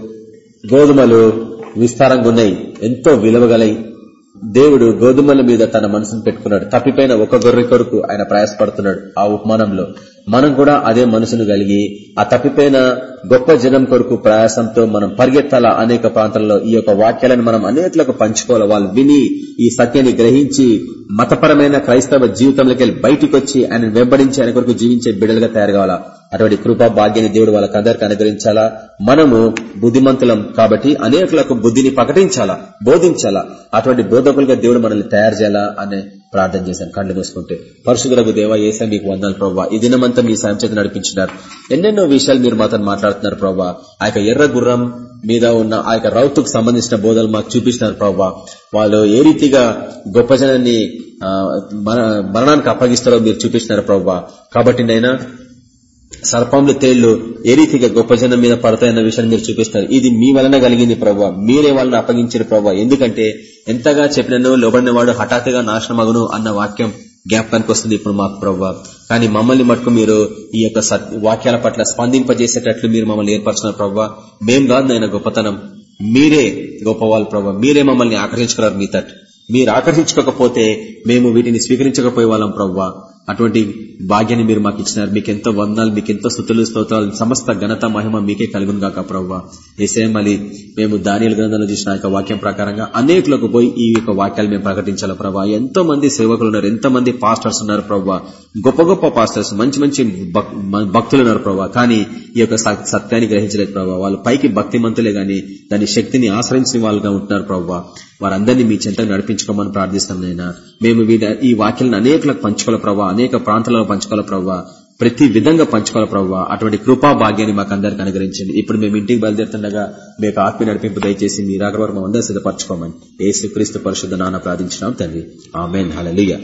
గోధుమలు విస్తారంగా ఉన్నాయి. ఎంతో విలువగలయి దేవుడు గోధుమల మీద తన మనసును పెట్టుకున్నాడు. తప్పిపోయిన ఒక గొర్రె కొరకు ఆయన ప్రయాసపడుతున్నాడు ఆ ఉపమానంలో. మనం కూడా అదే మనసును కలిగి ఆ తప్పిపోయిన గొప్ప జనం కొరకు ప్రయాసంతో మనం పరిగెత్తాలా అనేక ప్రాంతాల్లో ఈ యొక్క వాక్యాలను మనం అనేకలకు పంచుకోవాలి. వాళ్ళు విని ఈ సత్యాన్ని గ్రహించి మతపరమైన క్రైస్తవ జీవితంలోకి వెళ్ళి బయటకు వచ్చి ఆయన వెంబడించి ఆయన కొరకు జీవించే బిడ్డలుగా తయారు కావాలా? అటువంటి కృపా భాగ్యాన్ని దేవుడు వాళ్ళకి అందరికి అనుగ్రహించాలా? మనము బుద్ధిమంతులం కాబట్టి అనేకులకు బుద్ధిని ప్రకటించాలా? బోధించాలా? అటువంటి బోధకులుగా దేవుడు మనల్ని తయారు చేయాలా అనే ప్రార్థన చేశాను కళ్ళు మూసుకుంటే. పరశుధులకు దేవ ఏసా మీకు వందలు ప్రవ్వా. ఈ దినమంతా మీ సాయం చేత నడిపించినారు. ఎన్నెన్నో విషయాలు మీరు మాతో మాట్లాడుతున్నారు ప్రవ్వా. ఆ ఎర్ర గుర్రం మీద ఉన్న ఆ యొక్క రౌతుకు సంబంధించిన బోధలు మాకు చూపించినారు ప్రవ్వా. వాళ్ళు ఏ రీతిగా గొప్ప జనాన్ని మరణానికి అప్పగిస్తారో మీరు చూపించినారు ప్రవ్వా. కాబట్టి నైనా సర్పంలు తేళ్ళు ఏ రీతిగా గొప్ప జనం మీద పడతాయన్న విషయాన్ని మీరు చూపిస్తారు ఇది మీ వలన కలిగింది ప్రభావ మీరే వాళ్ళని అప్పగించారు ప్రభావ ఎందుకంటే ఎంతగా చెప్పినను లోబడిన వాడు హఠాత్తుగా నాశనమగును అన్న వాక్యం జ్ఞాపకానికి వస్తుంది ఇప్పుడు మాకు ప్రభావ కానీ మమ్మల్ని మటుకు మీరు ఈ యొక్క వాక్యాల పట్ల స్పందింపజేసేటట్లు మీరు మమ్మల్ని ఏర్పరచిన ప్రభావ మేం కాదు నాయన గొప్పతనం. మీరే గొప్పవాళ్ళు ప్రభావ మీరే మమ్మల్ని ఆకర్షించుకున్నారు మీ తట్. మీరు ఆకర్షించుకోకపోతే మేము వీటిని స్వీకరించకపోయే వాళ్ళం ప్రవ్వా అటువంటి భాగ్యాన్ని మీరు మాకు ఇచ్చినారు. మీకు ఎంతో వందాలు మీకు ఎంతో స్థుతులు స్తోత్రాలు సమస్త ఘనత మహిమ మీకే కలుగును గాక ప్రవ్వా. ఏసే మళ్ళీ మేము దానియల గ్రంథంలో చూసిన యొక్క వాక్యం ప్రకారంగా అనేకులకు పోయి ఈ యొక్క వాక్యాలు మేము ప్రకటించాలి ప్రభావ ఎంతో మంది సేవకులు ఉన్నారు ఎంతో మంది పాస్టర్స్ ఉన్నారు ప్రవ్వా. గొప్ప గొప్ప పాస్టర్స్ మంచి మంచి భక్తులు ఉన్నారు ప్రభావ కానీ ఈ యొక్క సత్యాన్ని గ్రహించలేదు ప్రభావ వాళ్ళు పైకి భక్తిమంతులే గాని దాని శక్తిని ఆశ్రయించిన వాళ్ళుగా ఉంటున్నారు ప్రవ్వా. వారందరినీ మీ చెంత నడిపించుకోమని ప్రార్థిస్తాం నైనా మేము ఈ వాక్యాలను అనేకలకు పంచుకోవాలి ప్రభావ అనేక ప్రాంతాలలో పంచుకోవాలి ప్రభావ ప్రతి విధంగా పంచుకోవాలి ప్రభావ అటువంటి కృపా భాగ్యాన్ని మాకు అందరికి అనుగ్రహించండి. ఇప్పుడు మేము ఇంటికి బయలుదేరుతుండగా మీకు ఆత్మీ నడిపింపు దయచేసి మీ రాగవరం అందరూ సిద్ధపరచుకోమని ఏసు క్రీస్తు పరిశుద్ధ నాన్న ప్రార్థించినాం తండ్రి. ఆమెన్. హలలియ